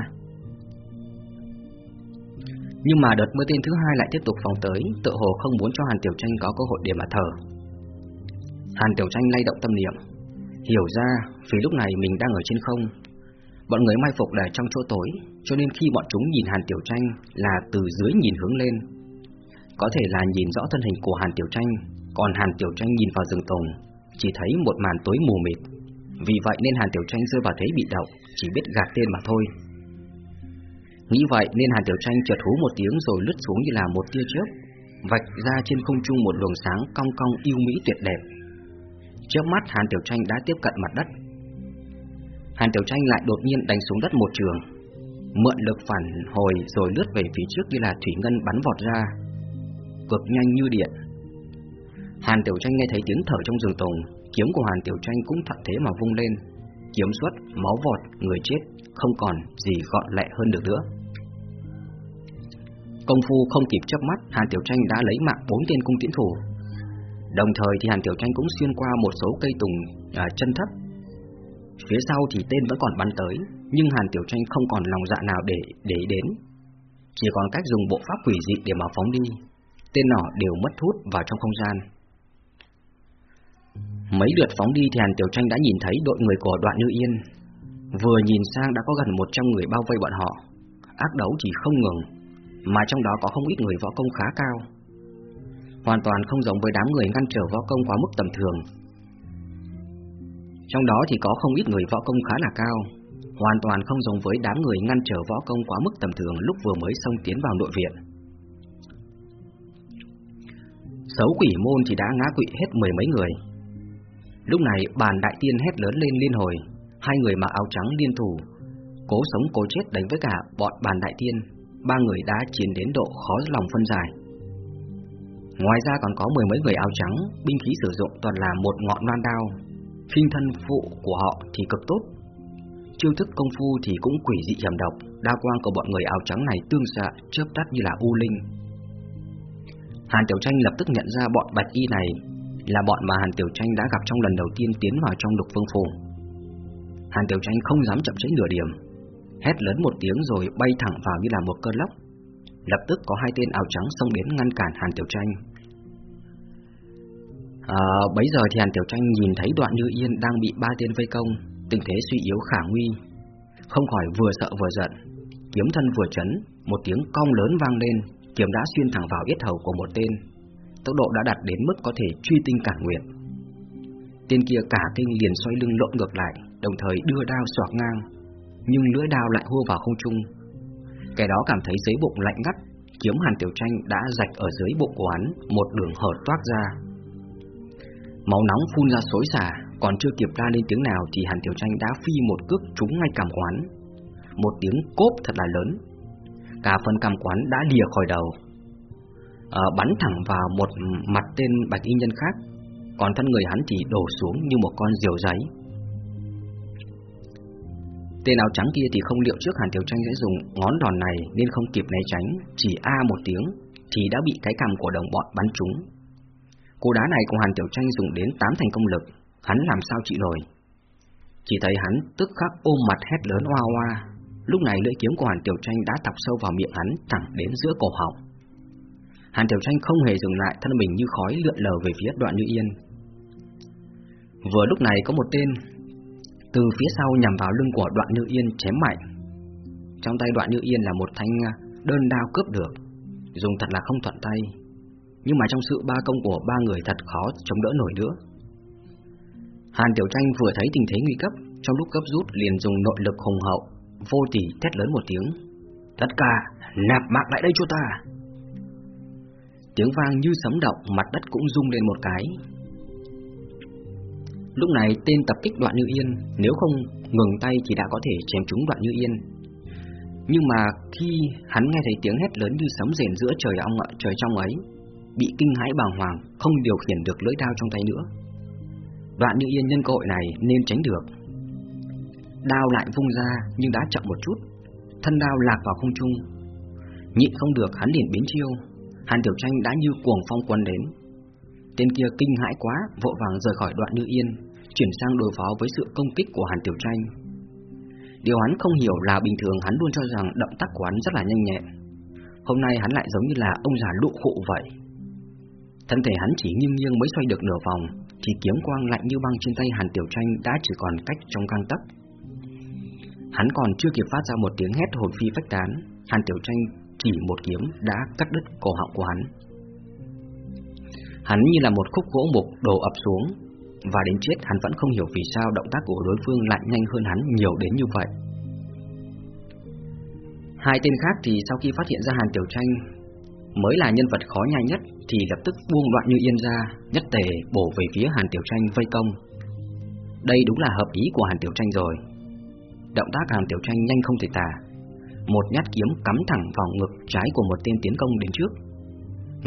Nhưng mà đợt mưa tên thứ hai lại tiếp tục phóng tới, tự hồ không muốn cho Hàn Tiểu Tranh có cơ hội để mà thở. Hàn Tiểu Tranh lay động tâm niệm, hiểu ra vì lúc này mình đang ở trên không. Bọn người mai phục là trong chỗ tối, cho nên khi bọn chúng nhìn Hàn Tiểu Tranh là từ dưới nhìn hướng lên. Có thể là nhìn rõ thân hình của Hàn Tiểu Tranh, còn Hàn Tiểu Tranh nhìn vào rừng tùng, chỉ thấy một màn tối mù mịt. Vì vậy nên Hàn Tiểu Tranh rơi vào thế bị động, chỉ biết gạt tên mà thôi. Nghĩ vậy nên Hàn Tiểu Tranh chợt hú một tiếng rồi lướt xuống như là một tia chớp, vạch ra trên không trung một luồng sáng cong cong yêu mỹ tuyệt đẹp. Trước mắt Hàn Tiểu Tranh đã tiếp cận mặt đất. Hàn Tiểu Tranh lại đột nhiên đánh xuống đất một trường, mượn lực phản hồi rồi lướt về phía trước như là thủy ngân bắn vọt ra, cực nhanh như điện. Hàn Tiểu Tranh nghe thấy tiếng thở trong rừng tùng, kiếm của Hàn Tiểu Tranh cũng thuận thế mà vung lên, kiếm xuất, máu vọt, người chết, không còn gì gọn lẹ hơn được nữa. Công phu không kịp chớp mắt, Hàn Tiểu Tranh đã lấy mạng bốn tên cung tiễn thủ. Đồng thời thì Hàn Tiểu Tranh cũng xuyên qua một số cây tùng à, chân thấp. Phía sau thì tên vẫn còn bắn tới, nhưng Hàn Tiểu Tranh không còn lòng dạ nào để để đến. Chỉ còn cách dùng bộ pháp quỷ dị để mà phóng đi. Tên nỏ đều mất hút vào trong không gian. Mấy lượt phóng đi thì Hàn Tiểu Tranh đã nhìn thấy đội người của đoạn Như Yên. Vừa nhìn sang đã có gần 100 người bao vây bọn họ. Ác đấu chỉ không ngừng, mà trong đó có không ít người võ công khá cao. Hoàn toàn không giống với đám người ngăn trở võ công quá mức tầm thường. Trong đó thì có không ít người võ công khá là cao, hoàn toàn không giống với đám người ngăn trở võ công quá mức tầm thường lúc vừa mới xông tiến vào nội viện. Xấu quỷ môn thì đã ngã quỵ hết mười mấy người. Lúc này bàn đại tiên hét lớn lên liên hồi, hai người mặc áo trắng liên thủ, cố sống cố chết đánh với cả bọn bàn đại tiên, ba người đã chiến đến độ khó lòng phân giải. Ngoài ra còn có mười mấy người áo trắng, binh khí sử dụng toàn là một ngọn loan đao, khinh thân phụ của họ thì cực tốt. Chiêu thức công phu thì cũng quỷ dị hiểm độc, đa quang của bọn người áo trắng này tương xạ, chớp tắt như là u linh. Hàn Tiểu Tranh lập tức nhận ra bọn bạch y này là bọn mà Hàn Tiểu Tranh đã gặp trong lần đầu tiên tiến vào trong lục phương phủ. Hàn Tiểu Tranh không dám chậm trễ nửa điểm, hét lớn một tiếng rồi bay thẳng vào như là một cơn lốc. Lập tức có hai tên áo trắng xông đến ngăn cản Hàn Tiểu Tranh. À, bấy giờ thì Hàn Tiểu Tranh nhìn thấy đoạn Như Yên đang bị ba tên vây công, tình thế suy yếu khả nguy, không khỏi vừa sợ vừa giận, kiếm thân vừa chấn, một tiếng cong lớn vang lên, kiếm đã xuyên thẳng vào yết hầu của một tên, tốc độ đã đạt đến mức có thể truy tinh cả nguyện. Tên kia cả kinh liền xoay lưng lộn ngược lại, đồng thời đưa đao xoạc ngang, nhưng lưỡi đao lại hô vào không trung. Kẻ đó cảm thấy dưới bụng lạnh ngắt, kiếm Hàn Tiểu Tranh đã rạch ở dưới bụng của hắn một đường hở toát ra. Máu nóng phun ra xối xả, còn chưa kịp ra lên tiếng nào thì Hàn Tiểu Tranh đã phi một cước trúng ngay cằm quán. Một tiếng cốp thật là lớn. Cả phần cằm quán đã lìa khỏi đầu, à, bắn thẳng vào một mặt tên bạch y nhân khác, còn thân người hắn thì đổ xuống như một con diều giấy. Tên áo trắng kia thì không liệu trước Hàn Tiểu Tranh sẽ dùng ngón đòn này nên không kịp né tránh, chỉ a một tiếng thì đã bị cái cằm của đồng bọn bắn trúng. Cú đá này của Hàn Tiểu Tranh dùng đến 8 thành công lực, hắn làm sao chịu nổi. Chỉ thấy hắn tức khắc ôm mặt hét lớn oa oa, lúc này lưỡi kiếm của Hàn Tiểu Tranh đã thọc sâu vào miệng hắn thẳng đến giữa cổ họng. Hàn Tiểu Tranh không hề dừng lại, thân mình như khói lượn lờ về phía đoạn Như Yên. Vừa lúc này có một tên từ phía sau nhằm vào lưng của đoạn Như Yên chém mạnh. Trong tay đoạn Như Yên là một thanh đơn đao cướp được, dùng thật là không thuận tay. Nhưng mà trong sự ba công của ba người thật khó chống đỡ nổi nữa. Hàn Tiểu Tranh vừa thấy tình thế nguy cấp, trong lúc gấp rút liền dùng nội lực hùng hậu, vô tỷ thét lớn một tiếng. Tất cả, nạp mạng lại đây cho ta! Tiếng vang như sấm động, mặt đất cũng rung lên một cái. Lúc này tên tập kích đoạn như yên, nếu không ngừng tay thì đã có thể chém trúng đoạn như yên. Nhưng mà khi hắn nghe thấy tiếng hét lớn như sấm rền giữa trời ong trời trong ấy, bị kinh hãi bàng hoàng, không điều khiển được lưỡi đao trong tay nữa. Đoạn như yên nhân cơ hội này nên tránh được. Đao lại vung ra nhưng đã chậm một chút, thân đao lạc vào không trung. Nhịn không được hắn liền biến chiêu, Hàn Tiểu Tranh đã như cuồng phong quân đến. Tên kia kinh hãi quá, vội vàng rời khỏi đoạn như yên, chuyển sang đối phó với sự công kích của Hàn Tiểu Tranh. Điều hắn không hiểu là bình thường hắn luôn cho rằng động tác của hắn rất là nhanh nhẹn. Hôm nay hắn lại giống như là ông già lụ khụ vậy Thân thể hắn chỉ nghiêng nghiêng mới xoay được nửa vòng, Thì kiếm quang lạnh như băng trên tay Hàn Tiểu Tranh đã chỉ còn cách trong gang tấc. Hắn còn chưa kịp phát ra một tiếng hét hồn phi phách tán, Hàn Tiểu Tranh chỉ một kiếm đã cắt đứt cổ họng của hắn. Hắn như là một khúc gỗ mục đổ ập xuống, Và đến chết hắn vẫn không hiểu vì sao động tác của đối phương lại nhanh hơn hắn nhiều đến như vậy. Hai tên khác thì sau khi phát hiện ra Hàn Tiểu Tranh, mới là nhân vật khó nhai nhất thì lập tức buông loạn như yên ra, nhất tề bổ về phía Hàn Tiểu Tranh vây công. Đây đúng là hợp ý của Hàn Tiểu Tranh rồi. Động tác Hàn Tiểu Tranh nhanh không thể tả. Một nhát kiếm cắm thẳng vào ngực trái của một tên tiến công đến trước.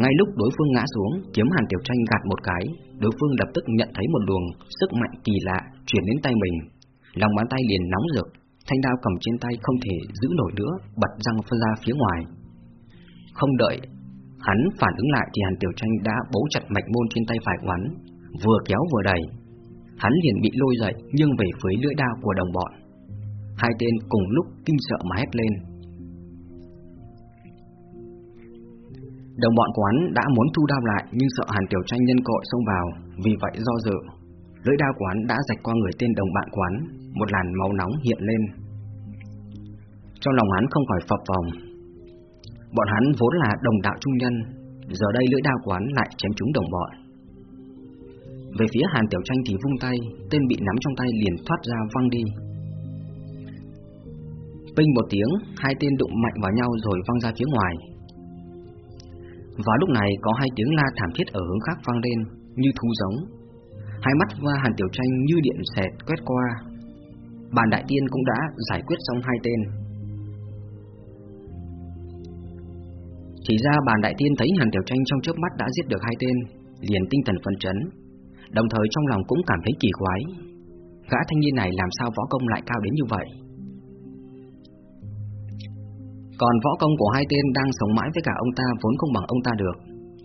Ngay lúc đối phương ngã xuống, kiếm Hàn Tiểu Tranh gạt một cái, đối phương lập tức nhận thấy một luồng sức mạnh kỳ lạ chuyển đến tay mình. Lòng bàn tay liền nóng rực, thanh đao cầm trên tay không thể giữ nổi nữa, bật răng phân ra phía ngoài. Không đợi hắn phản ứng lại thì Hàn Tiểu Tranh đã bấu chặt mạch môn trên tay phải của hắn, vừa kéo vừa đẩy. Hắn liền bị lôi dậy nhưng về phía lưỡi đao của đồng bọn. Hai tên cùng lúc kinh sợ mà hét lên. Đồng bọn của hắn đã muốn thu đao lại nhưng sợ Hàn Tiểu Tranh nhân cội xông vào, vì vậy do dự. Lưỡi đao của hắn đã rạch qua người tên đồng bạn của hắn, một làn máu nóng hiện lên. Trong lòng hắn không khỏi phập phồng. Bọn hắn vốn là đồng đạo trung nhân, giờ đây lưỡi đao của hắn lại chém trúng đồng bọn. Về phía Hàn Tiểu Tranh thì vung tay, tên bị nắm trong tay liền thoát ra văng đi. Pinh một tiếng, hai tên đụng mạnh vào nhau rồi văng ra phía ngoài. Và lúc này có hai tiếng la thảm thiết ở hướng khác vang lên, như thú giống. Hai mắt và Hàn Tiểu Tranh như điện xẹt quét qua. Bàn đại tiên cũng đã giải quyết xong hai tên. Thì ra bàn đại tiên thấy Hàn Tiểu Tranh trong chớp mắt đã giết được hai tên, liền tinh thần phân chấn, đồng thời trong lòng cũng cảm thấy kỳ quái. Gã thanh niên này làm sao võ công lại cao đến như vậy? Còn võ công của hai tên đang sống mãi với cả ông ta vốn không bằng ông ta được.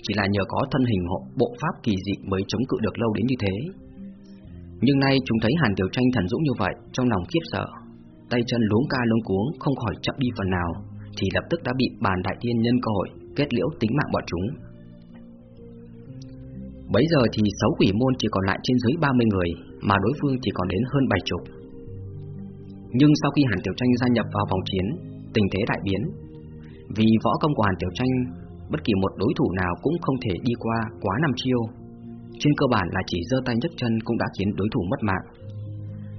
Chỉ là nhờ có thân hình hộ bộ pháp kỳ dị mới chống cự được lâu đến như thế. Nhưng nay chúng thấy Hàn Tiểu Tranh thần dũng như vậy Trong lòng khiếp sợ. Tay chân luống ca luống cuống không khỏi chậm đi phần nào. Thì lập tức đã bị bàn đại tiên nhân cơ hội Kết liễu tính mạng bọn chúng Bấy giờ thì sáu quỷ môn chỉ còn lại trên dưới 30 người Mà đối phương chỉ còn đến hơn 70 Nhưng sau khi Hàn Tiểu Tranh gia nhập vào vòng chiến tình thế đại biến. Vì võ công của Hàn Tiểu Tranh, bất kỳ một đối thủ nào cũng không thể đi qua quá năm chiêu. Trên cơ bản là chỉ giơ tay nhấc chân cũng đã khiến đối thủ mất mạng.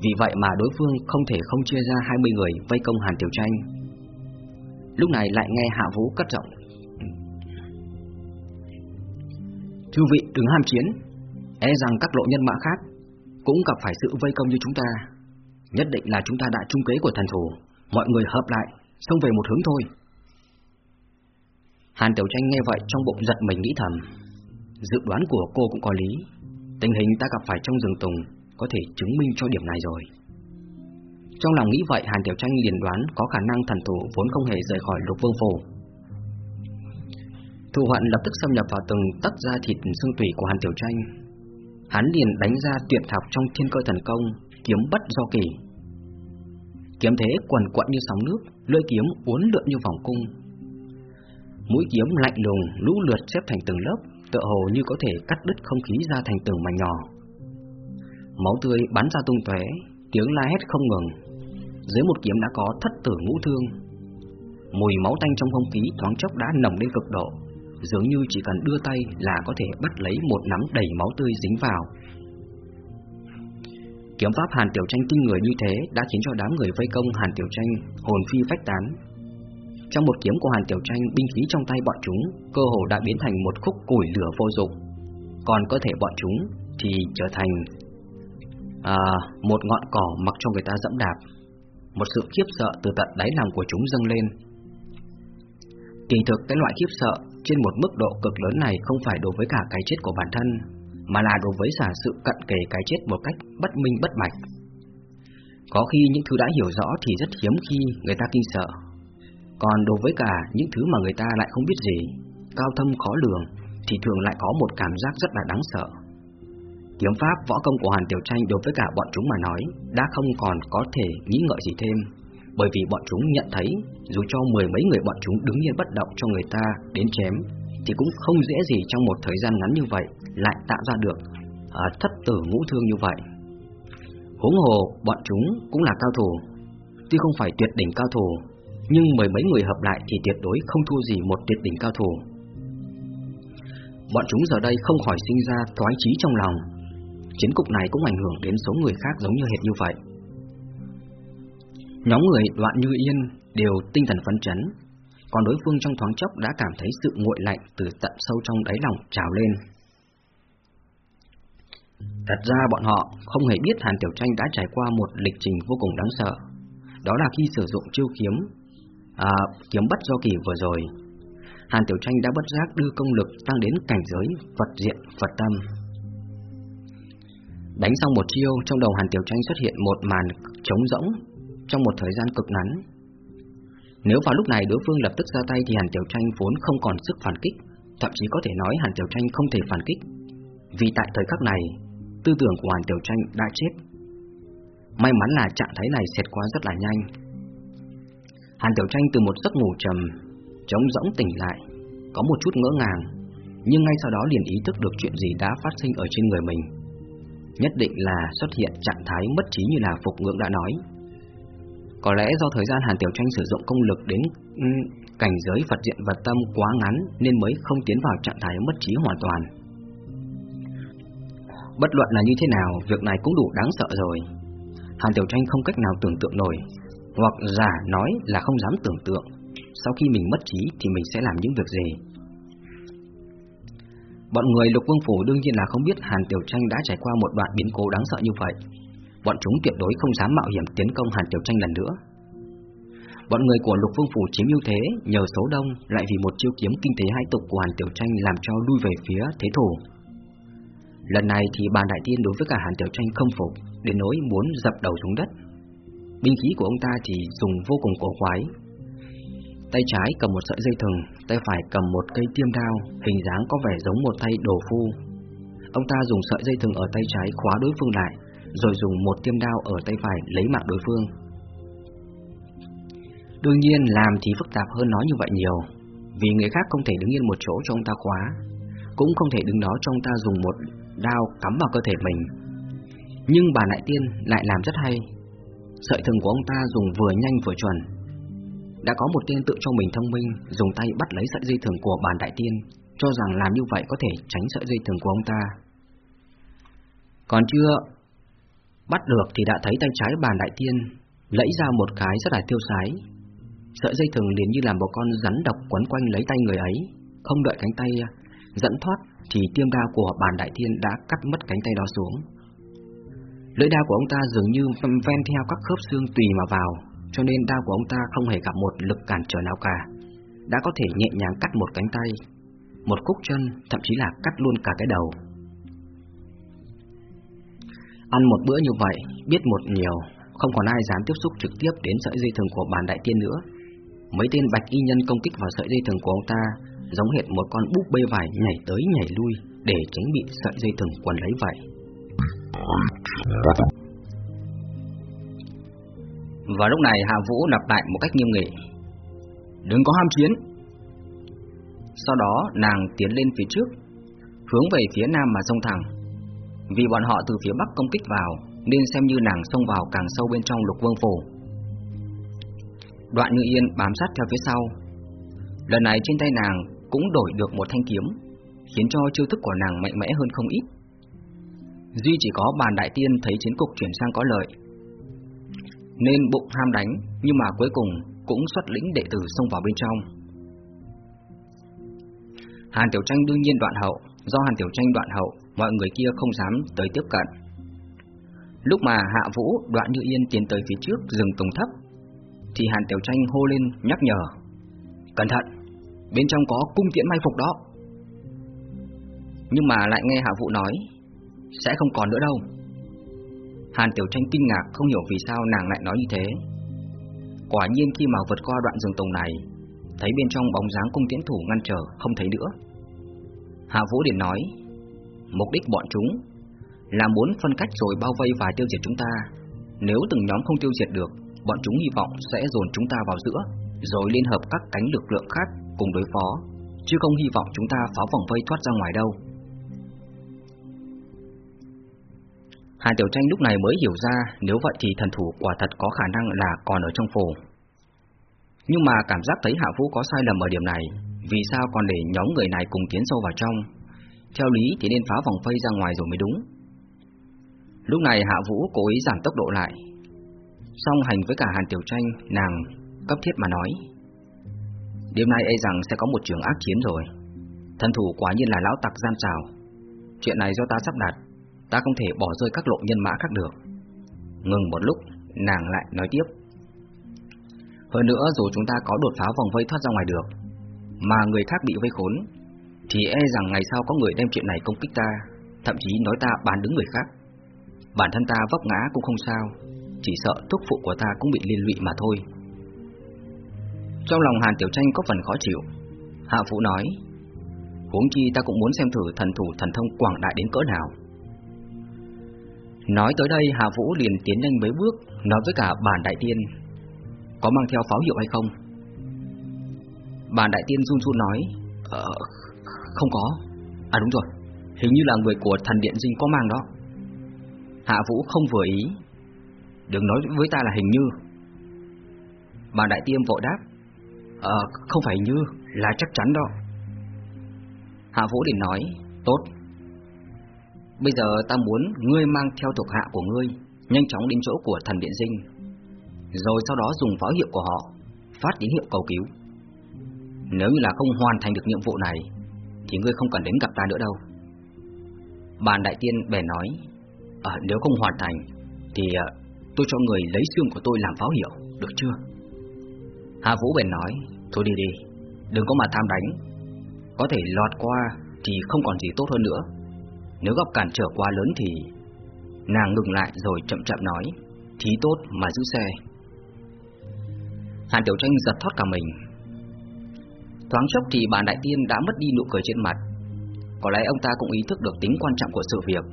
Vì vậy mà đối phương không thể không chia ra 20 người vây công Hàn Tiểu Tranh. Lúc này lại nghe Hạ Vũ cất giọng. Thư vị từng ham chiến, e rằng các lộ nhân mã khác cũng gặp phải sự vây công như chúng ta. Nhất định là chúng ta đã trung kế của thần thủ, mọi người hợp lại xông về một hướng thôi. Hàn Tiểu Tranh nghe vậy trong bụng giật mình nghĩ thầm, dự đoán của cô cũng có lý, tình hình ta gặp phải trong rừng tùng có thể chứng minh cho điểm này rồi. Trong lòng nghĩ vậy Hàn Tiểu Tranh liền đoán có khả năng thần thủ vốn không hề rời khỏi lục vương phủ. Thù hận lập tức xâm nhập vào từng tấc da thịt xương tủy của Hàn Tiểu Tranh. Hắn liền đánh ra tuyệt học trong thiên cơ thần công, kiếm bất do kỳ, Kiếm thế quần quận như sóng nước, lưỡi kiếm uốn lượn như vòng cung. Mũi kiếm lạnh lùng, lũ lượt xếp thành từng lớp, tựa hồ như có thể cắt đứt không khí ra thành từng mảnh nhỏ. Máu tươi bắn ra tung tóe, tiếng la hét không ngừng. Dưới một kiếm đã có thất tử ngũ thương. Mùi máu tanh trong không khí thoáng chốc đã nồng lên cực độ, dường như chỉ cần đưa tay là có thể bắt lấy một nắm đầy máu tươi dính vào, Kiếm pháp Hàn Tiểu Tranh kinh người như thế đã khiến cho đám người vây công Hàn Tiểu Tranh hồn phi phách tán. Trong một kiếm của Hàn Tiểu Tranh, binh khí trong tay bọn chúng cơ hồ đã biến thành một khúc củi lửa vô dụng, còn cơ thể bọn chúng thì trở thành à, một ngọn cỏ mặc cho người ta dẫm đạp. Một sự khiếp sợ từ tận đáy lòng của chúng dâng lên. Kỳ thực cái loại khiếp sợ trên một mức độ cực lớn này không phải đối với cả cái chết của bản thân mà là đối với giả sự cận kề cái chết một cách bất minh bất bạch. Có khi những thứ đã hiểu rõ thì rất hiếm khi người ta kinh sợ, còn đối với cả những thứ mà người ta lại không biết gì, cao thâm khó lường, thì thường lại có một cảm giác rất là đáng sợ. Kiếm pháp võ công của Hàn Tiểu Tranh đối với cả bọn chúng mà nói đã không còn có thể nghĩ ngợi gì thêm, bởi vì bọn chúng nhận thấy dù cho mười mấy người bọn chúng đứng yên bất động cho người ta đến chém thì cũng không dễ gì trong một thời gian ngắn như vậy lại tạo ra được à, thất tử ngũ thương như vậy. Huống hồ bọn chúng cũng là cao thủ, tuy không phải tuyệt đỉnh cao thủ, nhưng mười mấy người hợp lại thì tuyệt đối không thua gì một tuyệt đỉnh cao thủ. Bọn chúng giờ đây không khỏi sinh ra thoái chí trong lòng. Chiến cục này cũng ảnh hưởng đến số người khác giống như hệt như vậy. Nhóm người đoạn như yên đều tinh thần phấn chấn, còn đối phương trong thoáng chốc đã cảm thấy sự nguội lạnh từ tận sâu trong đáy lòng trào lên. Thật ra bọn họ không hề biết Hàn Tiểu Tranh đã trải qua một lịch trình vô cùng đáng sợ. Đó là khi sử dụng chiêu kiếm, à, kiếm bất do kỳ vừa rồi, Hàn Tiểu Tranh đã bất giác đưa công lực tăng đến cảnh giới Phật diện Phật tâm. Đánh xong một chiêu, trong đầu Hàn Tiểu Tranh xuất hiện một màn trống rỗng trong một thời gian cực ngắn. Nếu vào lúc này đối phương lập tức ra tay thì Hàn Tiểu Tranh vốn không còn sức phản kích, thậm chí có thể nói Hàn Tiểu Tranh không thể phản kích. Vì tại thời khắc này, tư tưởng của Hàn Tiểu Tranh đã chết. May mắn là trạng thái này xẹt qua rất là nhanh. Hàn Tiểu Tranh từ một giấc ngủ trầm, trống rỗng tỉnh lại, có một chút ngỡ ngàng, nhưng ngay sau đó liền ý thức được chuyện gì đã phát sinh ở trên người mình. Nhất định là xuất hiện trạng thái mất trí như là Phục Ngưỡng đã nói. Có lẽ do thời gian Hàn Tiểu Tranh sử dụng công lực đến um, cảnh giới Phật diện vật tâm quá ngắn nên mới không tiến vào trạng thái mất trí hoàn toàn. Bất luận là như thế nào, việc này cũng đủ đáng sợ rồi. Hàn Tiểu Tranh không cách nào tưởng tượng nổi, hoặc giả nói là không dám tưởng tượng, sau khi mình mất trí thì mình sẽ làm những việc gì. Bọn người lục vương phủ đương nhiên là không biết Hàn Tiểu Tranh đã trải qua một đoạn biến cố đáng sợ như vậy. Bọn chúng tuyệt đối không dám mạo hiểm tiến công Hàn Tiểu Tranh lần nữa. Bọn người của lục vương phủ chiếm ưu thế nhờ số đông lại vì một chiêu kiếm kinh tế hai tục của Hàn Tiểu Tranh làm cho lui về phía thế thủ. Lần này thì bàn đại tiên đối với cả Hàn Tiểu Tranh không phục, đến nỗi muốn dập đầu xuống đất. Binh khí của ông ta thì dùng vô cùng cổ quái. Tay trái cầm một sợi dây thừng, tay phải cầm một cây tiêm đao, hình dáng có vẻ giống một tay đồ phu. Ông ta dùng sợi dây thừng ở tay trái khóa đối phương lại, rồi dùng một tiêm đao ở tay phải lấy mạng đối phương. Đương nhiên làm thì phức tạp hơn nói như vậy nhiều, vì người khác không thể đứng yên một chỗ cho ông ta khóa, cũng không thể đứng đó cho ông ta dùng một đao cắm vào cơ thể mình. Nhưng bà Lại Tiên lại làm rất hay. Sợi thừng của ông ta dùng vừa nhanh vừa chuẩn. Đã có một tên tự cho mình thông minh, dùng tay bắt lấy sợi dây thừng của bàn Đại Tiên, cho rằng làm như vậy có thể tránh sợi dây thừng của ông ta. Còn chưa bắt được thì đã thấy tay trái bàn Đại Tiên lẫy ra một cái rất là tiêu sái. Sợi dây thừng liền như làm một con rắn độc quấn quanh lấy tay người ấy, không đợi cánh tay à, dẫn thoát thì tiêm đao của bàn đại thiên đã cắt mất cánh tay đó xuống. Lưỡi đao của ông ta dường như ven theo các khớp xương tùy mà vào, cho nên đao của ông ta không hề gặp một lực cản trở nào cả, đã có thể nhẹ nhàng cắt một cánh tay, một khúc chân, thậm chí là cắt luôn cả cái đầu. Ăn một bữa như vậy, biết một nhiều, không còn ai dám tiếp xúc trực tiếp đến sợi dây thừng của bàn đại tiên nữa. Mấy tên bạch y nhân công kích vào sợi dây thừng của ông ta giống hệt một con búp bê vải nhảy tới nhảy lui để tránh bị sợi dây thừng quấn lấy vậy. Và lúc này Hạ Vũ lặp lại một cách nghiêm nghị. Đừng có ham chiến. Sau đó nàng tiến lên phía trước, hướng về phía nam mà sông thẳng. Vì bọn họ từ phía bắc công kích vào, nên xem như nàng xông vào càng sâu bên trong lục vương phủ. Đoạn Như Yên bám sát theo phía sau. Lần này trên tay nàng cũng đổi được một thanh kiếm, khiến cho chiêu thức của nàng mạnh mẽ hơn không ít. Duy chỉ có bàn đại tiên thấy chiến cục chuyển sang có lợi, nên bụng ham đánh, nhưng mà cuối cùng cũng xuất lĩnh đệ tử xông vào bên trong. Hàn Tiểu Tranh đương nhiên đoạn hậu, do Hàn Tiểu Tranh đoạn hậu, mọi người kia không dám tới tiếp cận. Lúc mà Hạ Vũ đoạn như yên tiến tới phía trước dừng tùng thấp, thì Hàn Tiểu Tranh hô lên nhắc nhở. Cẩn thận! Bên trong có cung tiễn may phục đó Nhưng mà lại nghe Hạ Vũ nói Sẽ không còn nữa đâu Hàn Tiểu Tranh kinh ngạc không hiểu vì sao nàng lại nói như thế. Quả nhiên khi mà vượt qua đoạn rừng tùng này Thấy bên trong bóng dáng cung tiễn thủ ngăn trở không thấy nữa. Hạ Vũ liền nói Mục đích bọn chúng Là muốn phân cách rồi bao vây và tiêu diệt chúng ta. Nếu từng nhóm không tiêu diệt được bọn chúng hy vọng sẽ dồn chúng ta vào giữa, rồi liên hợp các cánh lực lượng khác cùng đối phó, chứ không hy vọng chúng ta phá vòng vây thoát ra ngoài đâu. Hàn Tiểu Tranh lúc này mới hiểu ra nếu vậy thì thần thủ quả thật có khả năng là còn ở trong phủ. Nhưng mà cảm giác thấy Hạ Vũ có sai lầm ở điểm này, vì sao còn để nhóm người này cùng tiến sâu vào trong? Theo lý thì nên phá vòng vây ra ngoài rồi mới đúng. Lúc này Hạ Vũ cố ý giảm tốc độ lại. Song hành với cả Hàn Tiểu Tranh, nàng cấp thiết mà nói. Đêm nay e rằng sẽ có một trường ác chiến rồi. Thần thủ quả nhiên là lão tặc gian trào. Chuyện này do ta sắp đặt, ta không thể bỏ rơi các lộ nhân mã khác được. Ngừng một lúc, nàng lại nói tiếp. Hơn nữa dù chúng ta có đột phá vòng vây thoát ra ngoài được, mà người khác bị vây khốn, thì e rằng ngày sau có người đem chuyện này công kích ta, thậm chí nói ta bán đứng người khác. Bản thân ta vấp ngã cũng không sao, chỉ sợ thúc phụ của ta cũng bị liên lụy mà thôi. Trong lòng Hàn Tiểu Tranh có phần khó chịu, Hạ Phụ nói, huống chi ta cũng muốn xem thử thần thủ thần thông quảng đại đến cỡ nào. Nói tới đây Hạ Vũ liền tiến nhanh mấy bước, Nói với cả bản đại tiên. Có mang theo pháo hiệu hay không? Bản đại tiên run run nói Ờ không có. À đúng rồi. Hình như là người của thần điện dinh có mang đó. Hạ Vũ không vừa ý. Đừng nói với ta là hình như. Bản đại tiên vội đáp Ờ không phải như, Là chắc chắn đó. Hạ Vũ liền nói, Tốt. Bây giờ ta muốn ngươi mang theo thuộc hạ của ngươi Nhanh chóng đến chỗ của thần điện dinh Rồi sau đó dùng pháo hiệu của họ Phát tín hiệu cầu cứu. Nếu như là không hoàn thành được nhiệm vụ này Thì ngươi không cần đến gặp ta nữa đâu. Bàn đại tiên bèn nói à, Nếu không hoàn thành Thì à, tôi cho người lấy xương của tôi làm pháo hiệu Được chưa? Hà Vũ bèn nói Thôi đi đi Đừng có mà tham đánh. Có thể lọt qua Thì không còn gì tốt hơn nữa nếu gặp cản trở quá lớn thì Nàng ngừng lại rồi chậm chậm nói Thí tốt mà giữ xe. Hàn Tiểu Tranh giật thoát cả mình. Thoáng chốc thì bà Đại Tiên đã mất đi nụ cười trên mặt. Có lẽ ông ta cũng ý thức được tính quan trọng của sự việc.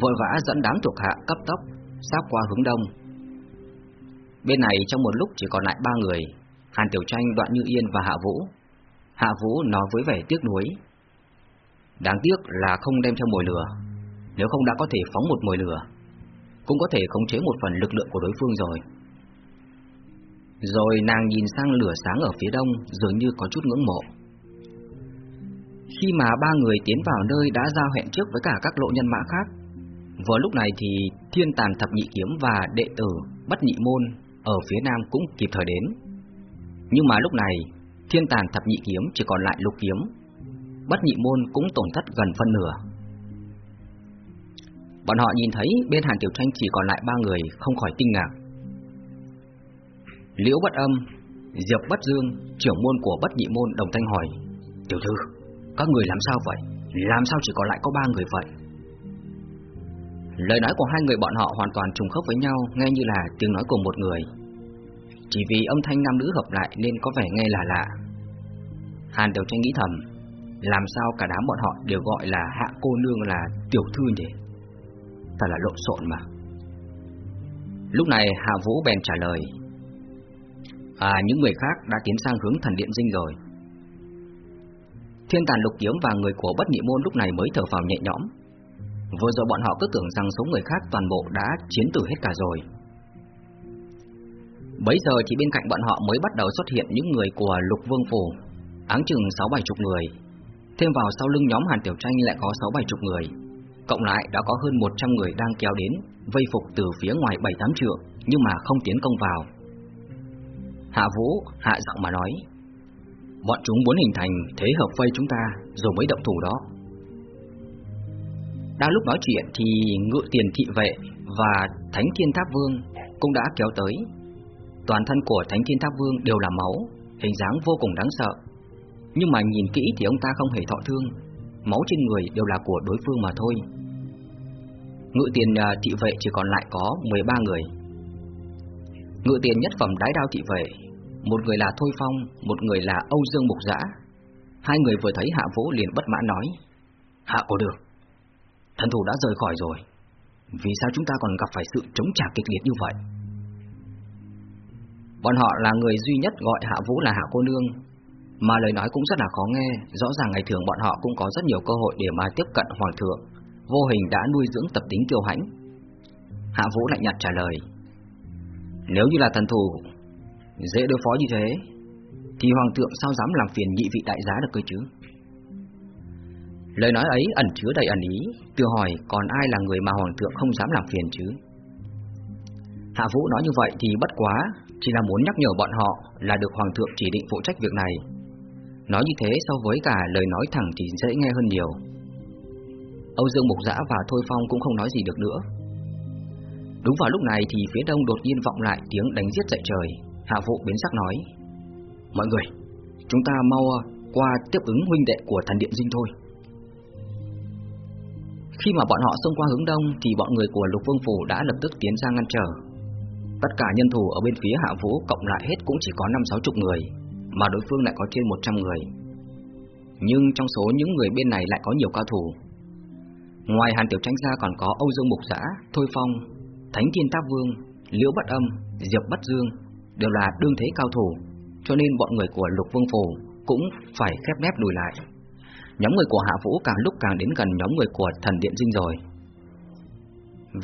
Vội vã dẫn đám thuộc hạ cấp tốc Sát qua hướng đông. Bên này trong một lúc chỉ còn lại ba người Hàn Tiểu Tranh, Đoạn Như Yên và Hạ Vũ. Hạ Vũ nói với vẻ tiếc nuối. Đáng tiếc là không đem theo mồi lửa. Nếu không đã có thể phóng một mồi lửa, Cũng có thể khống chế một phần lực lượng của đối phương rồi. Rồi nàng nhìn sang lửa sáng ở phía đông, Dường như có chút ngưỡng mộ. Khi mà ba người tiến vào nơi đã giao hẹn trước với cả các lộ nhân mã khác, Vừa lúc này thì thiên tàn thập nhị kiếm và đệ tử bất nhị môn ở phía nam cũng kịp thời đến. Nhưng mà lúc này, thiên tàn thập nhị kiếm chỉ còn lại lục kiếm bất nhị môn cũng tổn thất gần phân nửa. Bọn họ nhìn thấy bên Hàn Tiểu Tranh chỉ còn lại ba người, không khỏi kinh ngạc. Liễu Bất Âm, Diệp Bất Dương, trưởng môn của Bất Nhị môn đồng thanh hỏi: "Tiểu thư, các người làm sao vậy? Làm sao chỉ còn lại có ba người vậy?" Lời nói của hai người bọn họ hoàn toàn trùng khớp với nhau, nghe như là tiếng nói của một người. Chỉ vì âm thanh nam nữ hợp lại nên có vẻ nghe là lạ. Hàn Tiểu Tranh nghĩ thầm, làm sao cả đám bọn họ đều gọi là hạ cô nương là tiểu thư nhỉ? Thật là lộn xộn mà. Lúc này Hạ Vũ bèn trả lời. À những người khác đã tiến sang hướng thần điện dinh rồi. Thiên tàn lục kiếm và người của bất nhị môn lúc này mới thở phào nhẹ nhõm. Vừa rồi bọn họ cứ tưởng rằng số người khác toàn bộ đã chiến tử hết cả rồi. Bấy giờ thì bên cạnh bọn họ mới bắt đầu xuất hiện những người của lục vương phủ, Áng chừng sáu bảy chục người. Thêm vào sau lưng nhóm Hàn Tiểu Tranh lại có sáu bảy chục người. Cộng lại đã có hơn 100 người đang kéo đến, Vây phục từ phía ngoài bảy tám trượng, Nhưng mà không tiến công vào. Hạ Vũ, hạ giọng mà nói, Bọn chúng muốn hình thành thế hợp vây chúng ta Rồi mới động thủ đó. Đang lúc nói chuyện thì ngự tiền thị vệ Và Thánh Thiên Tháp Vương Cũng đã kéo tới. Toàn thân của Thánh Thiên Tháp Vương đều là máu, Hình dáng vô cùng đáng sợ nhưng mà nhìn kỹ thì ông ta không hề thọ thương. Máu trên người đều là của đối phương mà thôi. Ngự tiền à, thị vệ chỉ còn lại có 13 người. Ngự tiền nhất phẩm đái đao thị vệ Một người là Thôi Phong Một người là Âu Dương Mục Giã. Hai người vừa thấy Hạ Vũ liền bất mãn nói Hạ có được Thần thủ đã rời khỏi rồi. Vì sao chúng ta còn gặp phải sự chống trả kịch liệt như vậy? Bọn họ là người duy nhất gọi Hạ Vũ là Hạ cô nương, mà lời nói cũng rất là khó nghe, rõ ràng ngày thường bọn họ cũng có rất nhiều cơ hội để mà tiếp cận hoàng thượng, vô hình đã nuôi dưỡng tập tính kiêu hãnh. Hạ Vũ lạnh nhạt trả lời: Nếu như là thần thủ dễ đối phó như thế, thì hoàng thượng sao dám làm phiền nhị vị đại giá được cơ chứ? Lời nói ấy ẩn chứa đầy ẩn ý, tự hỏi còn ai là người mà hoàng thượng không dám làm phiền chứ? Hạ Vũ nói như vậy thì bất quá, chỉ là muốn nhắc nhở bọn họ là được hoàng thượng chỉ định phụ trách việc này. Nói như thế so với cả lời nói thẳng thì dễ nghe hơn nhiều. Âu Dương Mục Giã và Thôi Phong cũng không nói gì được nữa. Đúng vào lúc này thì phía đông đột nhiên vọng lại tiếng đánh giết dậy trời. Hạ Vũ biến sắc nói: "Mọi người, chúng ta mau à, qua tiếp ứng huynh đệ của thần điện Dinh thôi." Khi mà bọn họ xông qua hướng đông thì bọn người của Lục Vương Phủ đã lập tức tiến ra ngăn trở. Tất cả nhân thủ ở bên phía Hạ Vũ cộng lại hết cũng chỉ có năm sáu chục người, mà đối phương lại có trên 100 người. Nhưng trong số những người bên này lại có nhiều cao thủ. Ngoài Hàn Tiểu Tranh ra còn có Âu Dương Mục Giã, Thôi Phong, Thánh Thiên Táp Vương, Liễu Bất Âm, Diệp Bất Dương đều là đương thế cao thủ, cho nên bọn người của Lục Vương Phủ cũng phải khép nép lùi lại. Nhóm người của Hạ Vũ càng lúc càng đến gần nhóm người của Thần Điện Dinh rồi.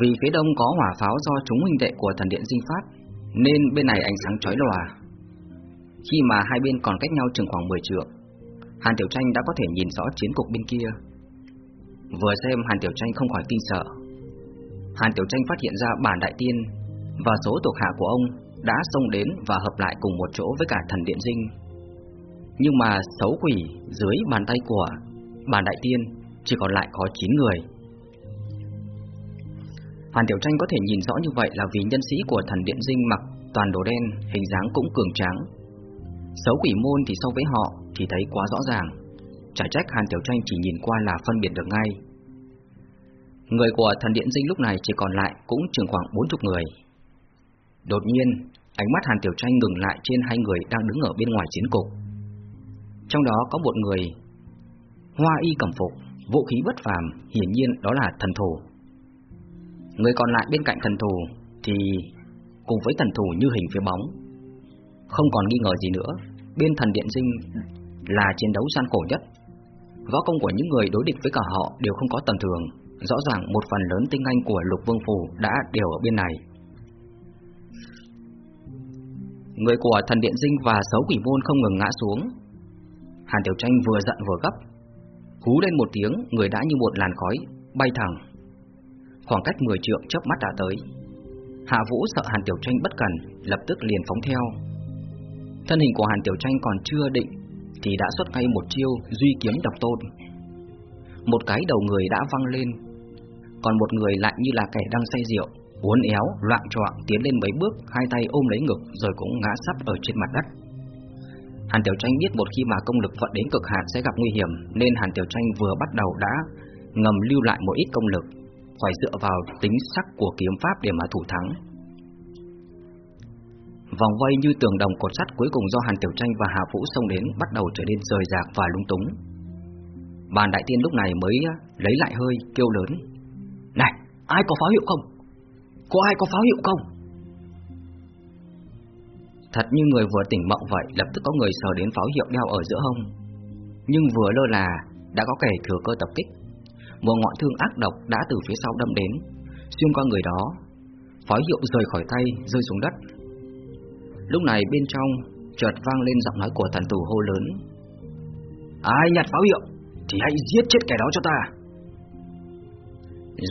Vì phía đông có hỏa pháo do chúng huynh đệ của Thần Điện Dinh phát, nên bên này ánh sáng chói lòa. Khi mà hai bên còn cách nhau chừng khoảng 10 trượng, Hàn Tiểu Tranh đã có thể nhìn rõ chiến cục bên kia. Vừa xem Hàn Tiểu Tranh không khỏi kinh sợ. Hàn Tiểu Tranh phát hiện ra bản đại tiên và số thuộc hạ của ông đã xông đến và hợp lại cùng một chỗ với cả thần điện dinh. Nhưng mà xấu quỷ dưới bàn tay của bản đại tiên chỉ còn lại có 9 người. Hàn Tiểu Tranh có thể nhìn rõ như vậy là vì nhân sĩ của thần điện dinh mặc toàn đồ đen, hình dáng cũng cường tráng. Xấu quỷ môn thì so với họ thì thấy quá rõ ràng. Chả trách Hàn Tiểu Tranh chỉ nhìn qua là phân biệt được ngay. Người của thần điện dinh lúc này chỉ còn lại cũng chừng khoảng 40 người. Đột nhiên, ánh mắt Hàn Tiểu Tranh ngừng lại trên hai người đang đứng ở bên ngoài chiến cục. Trong đó có một người hoa y cẩm phục, vũ khí bất phàm, hiển nhiên đó là thần thủ. Người còn lại bên cạnh thần thủ thì cùng với thần thủ như hình phía bóng. Không còn nghi ngờ gì nữa, bên thần điện dinh là chiến đấu gian khổ nhất. Võ công của những người đối địch với cả họ đều không có tầm thường, rõ ràng một phần lớn tinh anh của Lục Vương Phủ đã đều ở bên này. Người của thần điện dinh và xấu quỷ môn không ngừng ngã xuống. Hàn Tiểu Tranh vừa giận vừa gấp, hú lên một tiếng, người đã như một làn khói bay thẳng. Khoảng cách 10 trượng chớp mắt đã tới. Hạ Vũ sợ Hàn Tiểu Tranh bất cẩn, lập tức liền phóng theo. Thân hình của Hàn Tiểu Tranh còn chưa định thì đã xuất ngay một chiêu duy kiếm độc tôn. Một cái đầu người đã văng lên, còn một người lại như là kẻ đang say rượu, uốn éo, loạn choạng tiến lên mấy bước, hai tay ôm lấy ngực rồi cũng ngã sắp ở trên mặt đất. Hàn Tiểu Tranh biết một khi mà công lực vận đến cực hạn sẽ gặp nguy hiểm, nên Hàn Tiểu Tranh vừa bắt đầu đã ngầm lưu lại một ít công lực, phải dựa vào tính sắc của kiếm pháp để mà thủ thắng. Vòng vây như tường đồng cột sắt cuối cùng do Hàn Tiểu Tranh và Hà Vũ xông đến bắt đầu trở nên rời rạc và lung túng. Bàn đại tiên lúc này mới à, lấy lại hơi, kêu lớn. Này, ai có pháo hiệu không? Có ai có pháo hiệu không? Thật như người vừa tỉnh mộng vậy, lập tức có người sờ đến pháo hiệu đeo ở giữa hông. Nhưng vừa lơ là, đã có kẻ thừa cơ tập kích. Một ngọn thương ác độc đã từ phía sau đâm đến, xuyên qua người đó. Pháo hiệu rời khỏi tay, rơi xuống đất. Lúc này bên trong chợt vang lên giọng nói của thần tù hô lớn. Ai nhặt pháo hiệu thì hãy giết chết kẻ đó cho ta.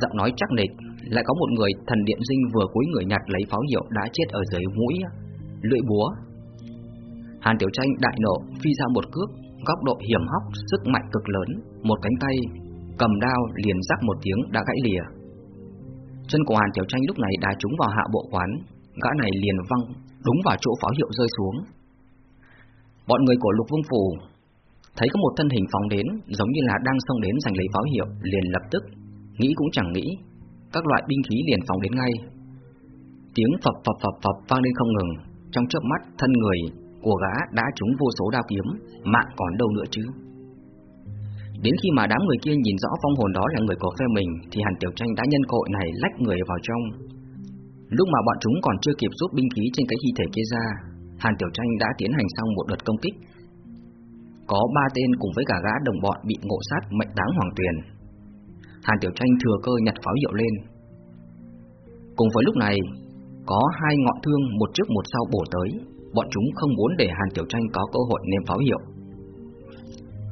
Giọng nói chắc nịch, lại có một người thần điện dinh vừa cúi người nhặt lấy pháo hiệu đã chết ở dưới mũi lưỡi búa. Hàn Tiểu Tranh đại nộ phi ra một cước, góc độ hiểm hóc, sức mạnh cực lớn, một cánh tay cầm đao liền rắc một tiếng đã gãy lìa. Chân của Hàn Tiểu Tranh lúc này đã trúng vào hạ bộ quán, gã này liền văng đúng vào chỗ pháo hiệu rơi xuống. Bọn người của Lục Vương Phủ thấy có một thân hình phóng đến, giống như là đang xông đến giành lấy pháo hiệu, liền lập tức nghĩ cũng chẳng nghĩ, các loại binh khí liền phóng đến ngay. Tiếng phập phập phập phập vang lên không ngừng, trong chớp mắt thân người của gã đã trúng vô số đao kiếm, mạng còn đâu nữa chứ. Đến khi mà đám người kia nhìn rõ phong hồn đó là người của phe mình thì Hàn Tiểu Tranh đã nhân cội này lách người vào trong. Lúc mà bọn chúng còn chưa kịp rút binh khí trên cái thi thể kia ra Hàn Tiểu Tranh đã tiến hành xong một đợt công kích. Có ba tên cùng với cả gã đồng bọn bị ngộ sát mệnh đáng hoàng tuyền. Hàn Tiểu Tranh thừa cơ nhặt pháo hiệu lên. Cùng với lúc này, có hai ngọn thương một trước một sau bổ tới, bọn chúng không muốn để Hàn Tiểu Tranh có cơ hội ném pháo hiệu.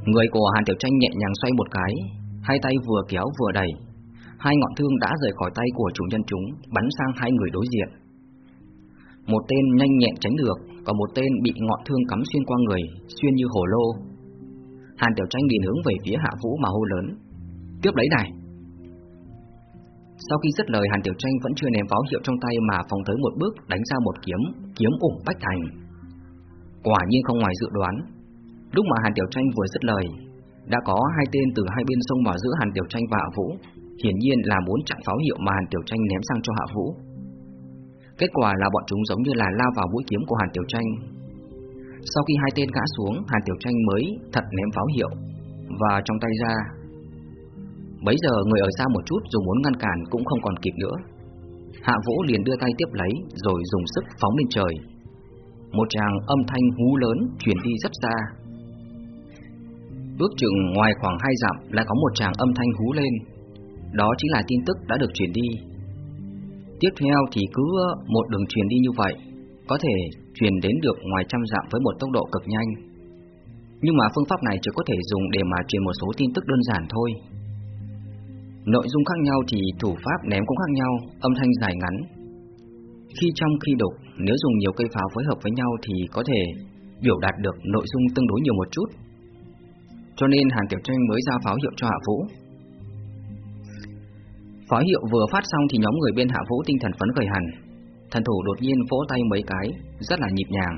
Người của Hàn Tiểu Tranh nhẹ nhàng xoay một cái, hai tay vừa kéo vừa đẩy, hai ngọn thương đã rời khỏi tay của chủ nhân chúng, bắn sang hai người đối diện. Một tên nhanh nhẹn tránh được, còn một tên bị ngọn thương cắm xuyên qua người, xuyên như hồ lô. Hàn Tiểu Tranh nhìn hướng về phía Hạ Vũ mà hô lớn. Tiếp lấy này! Sau khi dứt lời Hàn Tiểu Tranh vẫn chưa ném pháo hiệu trong tay mà phóng tới một bước đánh ra một kiếm, kiếm ủng bách thành. Quả nhiên không ngoài dự đoán, lúc mà Hàn Tiểu Tranh vừa dứt lời, đã có hai tên từ hai bên sông vào giữa Hàn Tiểu Tranh và Hạ Vũ, hiển nhiên là muốn chặn pháo hiệu mà Hàn Tiểu Tranh ném sang cho Hạ Vũ. Kết quả là bọn chúng giống như là lao vào mũi kiếm của Hàn Tiểu Tranh. Sau khi hai tên ngã xuống, Hàn Tiểu Tranh mới thật ném pháo hiệu và trong tay ra. Bấy giờ người ở xa một chút dù muốn ngăn cản cũng không còn kịp nữa. Hạ Vũ liền đưa tay tiếp lấy Rồi dùng sức phóng lên trời. Một tràng âm thanh hú lớn Chuyển đi rất xa. Ước chừng ngoài khoảng hai dặm Lại có một tràng âm thanh hú lên. Đó chính là tin tức đã được chuyển đi Tiếp theo thì cứ một đường truyền đi như vậy Có thể truyền đến được ngoài trăm dặm với một tốc độ cực nhanh Nhưng mà phương pháp này chỉ có thể dùng để mà truyền một số tin tức đơn giản thôi Nội dung khác nhau thì thủ pháp ném cũng khác nhau, âm thanh dài ngắn. Khi trong khi đục, nếu dùng nhiều cây pháo phối hợp với nhau thì có thể biểu đạt được nội dung tương đối nhiều một chút. Cho nên Hàn Tiểu Tranh mới ra pháo hiệu cho Hạ Vũ. Phó hiệu vừa phát xong thì nhóm người bên Hạ Vũ tinh thần phấn khởi hẳn. Thần thủ đột nhiên vỗ tay mấy cái, rất là nhịp nhàng.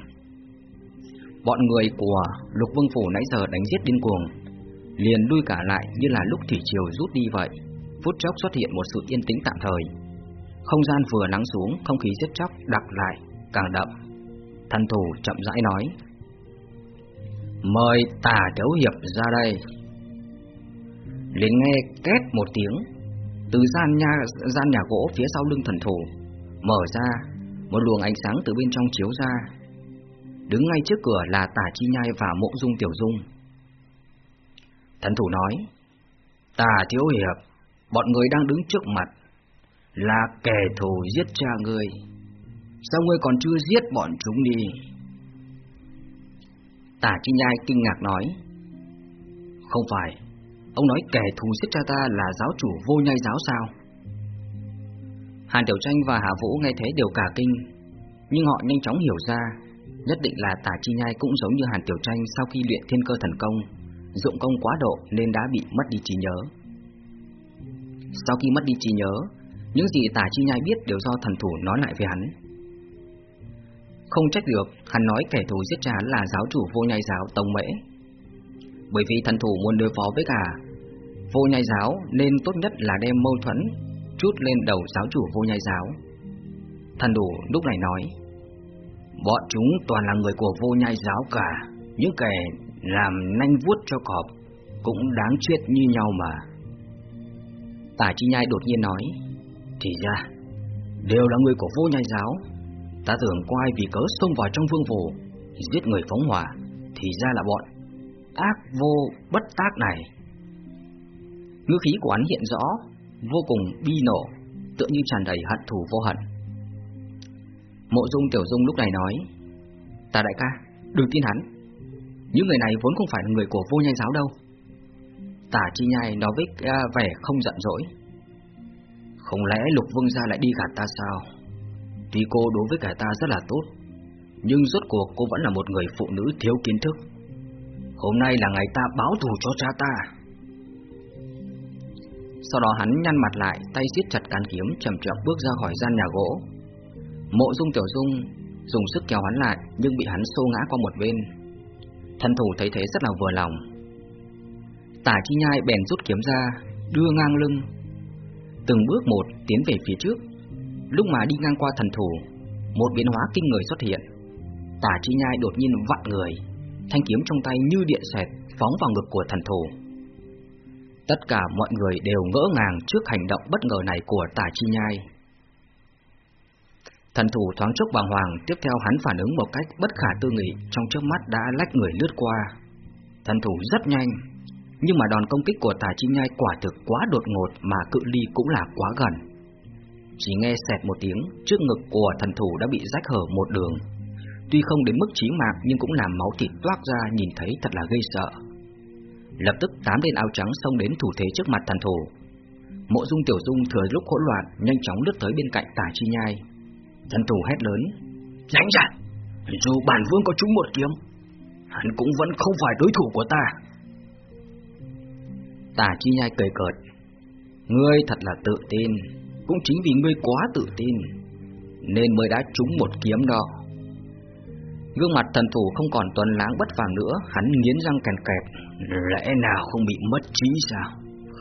Bọn người của Lục Vương Phủ nãy giờ đánh giết điên cuồng, liền lui cả lại như là lúc thủy triều rút đi vậy phút chốc xuất hiện một sự yên tĩnh tạm thời. Không gian vừa lắng xuống, không khí giết chóc đặc lại, càng đậm. Thần thủ chậm rãi nói: "Mời Tả Thiếu hiệp ra đây." Liền nghe két một tiếng, từ gian nhà gian nhà gỗ phía sau lưng thần thủ mở ra, một luồng ánh sáng từ bên trong chiếu ra. Đứng ngay trước cửa là Tả Chi Nhai và Mộ Dung Tiểu Dung. Thần thủ nói: "Tả Thiếu hiệp, Bọn người đang đứng trước mặt Là kẻ thù giết cha ngươi Sao ngươi còn chưa giết bọn chúng đi Tả chi nhai kinh ngạc nói Không phải Ông nói kẻ thù giết cha ta là giáo chủ vô nhai giáo sao Hàn Tiểu Tranh và Hà Vũ nghe thế đều cả kinh Nhưng họ nhanh chóng hiểu ra Nhất định là tả chi nhai cũng giống như Hàn Tiểu Tranh Sau khi luyện thiên cơ thần công Dụng công quá độ nên đã bị mất đi trí nhớ sau khi mất đi trí nhớ, những gì tả chi nhai biết đều do thần thủ nói lại với hắn. Không trách được, hắn nói kẻ thù giết cha là giáo chủ vô nhai giáo Tông Mễ. Bởi vì thần thủ muốn đối phó với cả vô nhai giáo nên tốt nhất là đem mâu thuẫn chút lên đầu giáo chủ vô nhai giáo. Thần đủ lúc này nói, bọn chúng toàn là người của vô nhai giáo cả, những kẻ làm nanh vuốt cho cọp cũng đáng chết như nhau mà. Tả Chi Nhai đột nhiên nói Thì ra Đều là người của vô nhai giáo Ta tưởng có ai vì cớ xông vào trong vương phủ Giết người phóng hỏa Thì ra là bọn Ác vô bất tác này Ngữ khí của hắn hiện rõ Vô cùng bi nổ Tựa như tràn đầy hận thù vô hận. Mộ dung tiểu dung lúc này nói Ta đại ca Đừng tin hắn. Những người này vốn không phải là người của vô nhai giáo đâu. Tả chi nhai nói với à, vẻ không giận dỗi. Không lẽ lục vương gia lại đi gạt ta sao? Tuy cô đối với cả ta rất là tốt Nhưng rốt cuộc cô vẫn là một người phụ nữ thiếu kiến thức. Hôm nay là ngày ta báo thù cho cha ta. Sau đó hắn nhăn mặt lại Tay siết chặt cán kiếm chậm chậm bước ra khỏi gian nhà gỗ Mộ dung tiểu dung Dùng sức kéo hắn lại Nhưng bị hắn xô ngã qua một bên Thân thủ thấy thế rất là vừa lòng Tả chi nhai bèn rút kiếm ra, đưa ngang lưng, từng bước một tiến về phía trước. Lúc mà đi ngang qua thần thủ, một biến hóa kinh người xuất hiện. Tả chi nhai đột nhiên vặn người, thanh kiếm trong tay như điện xẹt phóng vào ngực của thần thủ. Tất cả mọi người đều ngỡ ngàng trước hành động bất ngờ này của Tả chi nhai. Thần thủ thoáng chốc bàng hoàng, tiếp theo hắn phản ứng một cách bất khả tư nghị, trong chớp mắt đã lách người lướt qua. Thần thủ rất nhanh, nhưng mà đòn công kích của Tả chi nhai quả thực quá đột ngột mà cự ly cũng là quá gần. Chỉ nghe xẹt một tiếng, trước ngực của thần thủ đã bị rách hở một đường. Tuy không đến mức chí mạng nhưng cũng làm máu thịt toát ra nhìn thấy thật là gây sợ. Lập tức tám tên áo trắng xông đến thủ thế trước mặt thần thủ. Mộ Dung Tiểu Dung thừa lúc hỗn loạn nhanh chóng lướt tới bên cạnh Tả Chi Nhai. Thần thủ hét lớn: "Tránh ra! Dù bản vương có trúng một kiếm, hắn cũng vẫn không phải đối thủ của ta." Tả Chi Nhai cười cợt: "Ngươi thật là tự tin, cũng chính vì ngươi quá tự tin nên mới đã trúng một kiếm đó." Gương mặt thần thủ không còn tuần lãng bất phàm nữa, hắn nghiến răng kèn kẹt, lẽ nào không bị mất trí sao?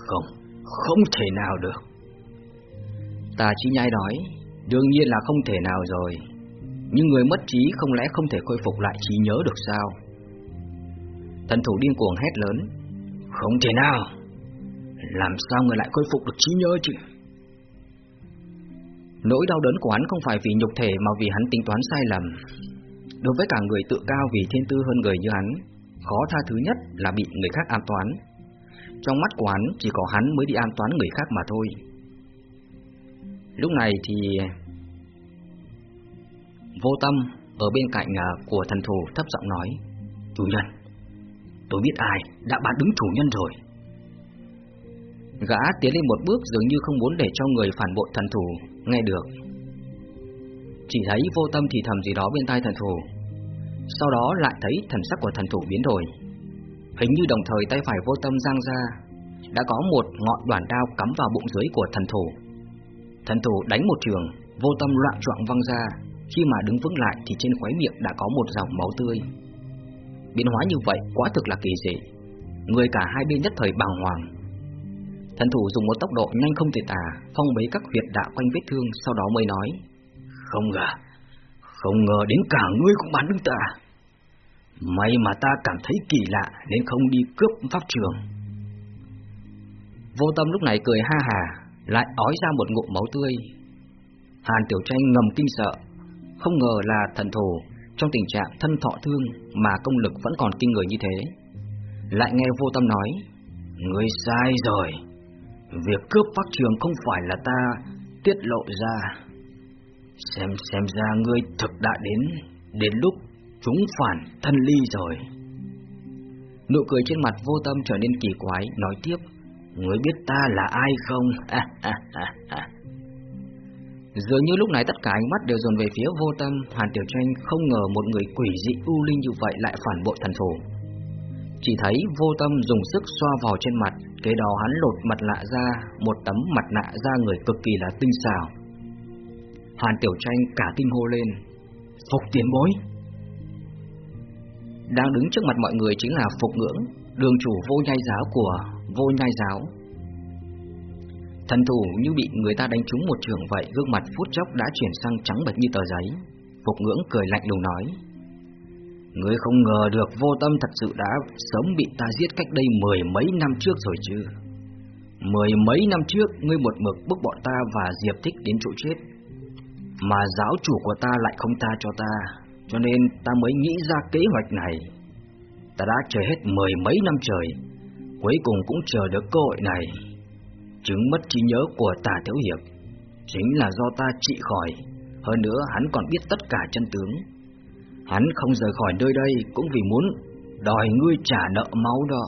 Không, không thể nào được. Tà chi nhai nói, đương nhiên là không thể nào rồi, nhưng người mất trí không lẽ không thể khôi phục lại trí nhớ được sao? Thần thủ điên cuồng hét lớn, không thể nào, làm sao người lại khôi phục được trí nhớ chứ? Nỗi đau đớn của hắn không phải vì nhục thể mà vì hắn tính toán sai lầm. Đối với cả người tự cao vì thiên tư hơn người như hắn, khó tha thứ nhất là bị người khác an toán. Trong mắt của hắn chỉ có hắn mới đi an toán người khác mà thôi. Lúc này thì vô tâm ở bên cạnh à, của thần thủ thấp giọng nói Chủ nhân, tôi biết ai đã bán đứng chủ nhân rồi. Gã tiến lên một bước dường như không muốn để cho người phản bội thần thủ nghe được. Chỉ thấy vô tâm thì thầm gì đó bên tai thần thủ sau đó lại thấy thần sắc của thần thủ biến đổi. Hình như đồng thời tay phải vô tâm giang ra, Đã có một ngọn đoàn đao cắm vào bụng dưới của thần thủ. Thần thủ đánh một trường, Vô tâm loạn trọng văng ra, Khi mà đứng vững lại thì trên khóe miệng đã có một dòng máu tươi. Biến hóa như vậy quá thực là kỳ dị, Người cả hai bên nhất thời bàng hoàng. Thần thủ dùng một tốc độ nhanh không thể tả, Phong bế các huyệt đạo quanh vết thương, Sau đó mới nói, Không ngờ không ngờ đến cả ngươi cũng bắn đứng ta à? May mà ta cảm thấy kỳ lạ Nên không đi cướp pháp trường. Vô tâm lúc này cười ha hà, Lại ói ra một ngụm máu tươi. Hàn Tiểu Tranh ngầm kinh sợ, Không ngờ là thần thù Trong tình trạng thân thọ thương Mà công lực vẫn còn kinh người như thế. Lại nghe vô tâm nói, Ngươi sai rồi, Việc cướp pháp trường không phải là ta tiết lộ ra. Xem xem ra ngươi thực đã đến Đến lúc chúng phản thân ly rồi. Nụ cười trên mặt vô tâm trở nên kỳ quái, Nói tiếp, Ngươi biết ta là ai không? Dường như lúc này tất cả ánh mắt đều dồn về phía vô tâm, Hàn Tiểu Tranh không ngờ một người quỷ dị u linh như vậy lại phản bội thần thủ Chỉ thấy vô tâm dùng sức xoa vào trên mặt, Kế đó hắn lột mặt lạ ra, Một tấm mặt nạ da người cực kỳ là tinh xảo. Hàn Tiểu Tranh cả kinh hô lên. Phục tiền bối. Đang đứng trước mặt mọi người chính là Phục Ngưỡng, Đường chủ vô nhai giáo của vô nhai giáo. Thần thủ như bị người ta đánh trúng một trường vậy, Gương mặt phút chốc đã chuyển sang trắng bệch như tờ giấy. Phục Ngưỡng cười lạnh lùng nói, Ngươi không ngờ được vô tâm thật sự đã sớm bị ta giết cách đây mười mấy năm trước rồi chứ. Mười mấy năm trước, ngươi một mực bức bọn ta và Diệp Thích đến chỗ chết mà giáo chủ của ta lại không tha cho ta. Cho nên ta mới nghĩ ra kế hoạch này. Ta đã chờ hết mười mấy năm trời, Cuối cùng cũng chờ được cơ hội này. Chứng mất trí nhớ của tà thiếu hiệp Chính là do ta trị khỏi. Hơn nữa, hắn còn biết tất cả chân tướng. Hắn không rời khỏi nơi đây Cũng vì muốn đòi ngươi trả nợ máu đó.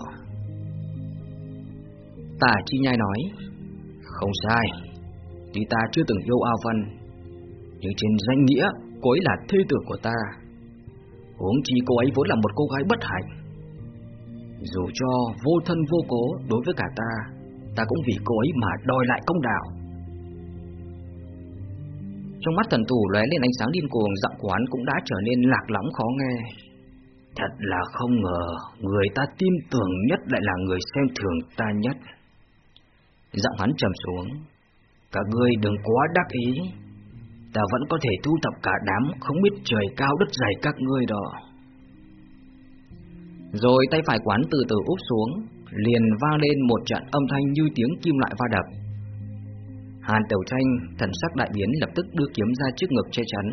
Tà chi nhai nói, Không sai. Tuy ta chưa từng yêu A Văn nhưng trên danh nghĩa, cô ấy là thê tử của ta. Huống chi cô ấy vốn là một cô gái bất hạnh. Dù cho vô thân vô cố đối với cả ta Ta cũng vì cô ấy mà đòi lại công đạo. Trong mắt thần thủ lóe lên ánh sáng điên cuồng, Giọng hắn cũng đã trở nên lạc lõng khó nghe. Thật là không ngờ, Người ta tin tưởng nhất lại là người xem thường ta nhất. Giọng hắn trầm xuống. Cả người đừng quá đắc ý ta vẫn có thể thu thập cả đám không biết trời cao đất dày các ngươi đó. Rồi tay phải quán từ từ úp xuống, liền vang lên một trận âm thanh như tiếng kim loại va đập. Hàn Tiểu Tranh thần sắc đại biến lập tức đưa kiếm ra trước ngực che chắn,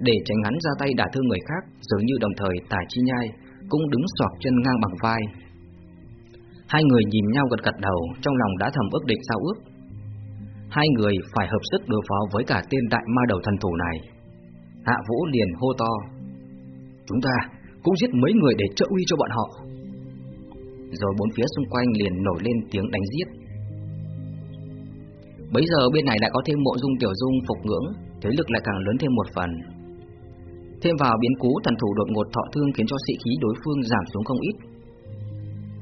để tránh hắn ra tay đả thương người khác, dường như đồng thời Tả Chi Nhai cũng đứng xoạc chân ngang bằng vai. Hai người nhìn nhau gật gật đầu, trong lòng đã thầm ước định sao ước. Hai người phải hợp sức đối phó với cả tên đại ma đầu thần thủ này. Hạ Vũ liền hô to: "Chúng ta cũng giết mấy người để trợ uy cho bọn họ." Rồi bốn phía xung quanh liền nổi lên tiếng đánh giết. Bây giờ bên này lại có thêm mộ dung tiểu dung phục ngưỡng, thế lực lại càng lớn thêm một phần. Thêm vào biến cố thần thủ đột ngột thọ thương khiến cho sĩ khí đối phương giảm xuống không ít.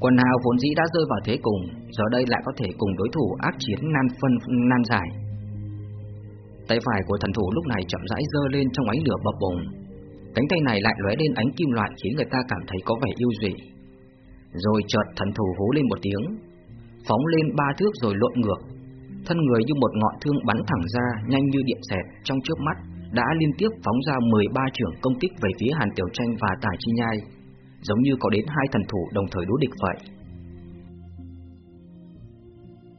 Quần hào vốn dĩ đã rơi vào thế cùng, giờ đây lại có thể cùng đối thủ ác chiến nan phân nan giải. Tay phải của thần thủ lúc này chậm rãi dơ lên trong ánh lửa bập bùng. Cánh tay này lại lóe lên ánh kim loại khiến người ta cảm thấy có vẻ yêu dị. Rồi chợt thần thủ hú lên một tiếng, phóng lên ba thước rồi lộn ngược. Thân người như một ngọn thương bắn thẳng ra, nhanh như điện xẹt trong chớp mắt, đã liên tiếp phóng ra 13 trưởng công kích về phía Hàn Tiểu Tranh và Tài Chi Nhai, giống như có đến hai thần thủ đồng thời đối địch vậy.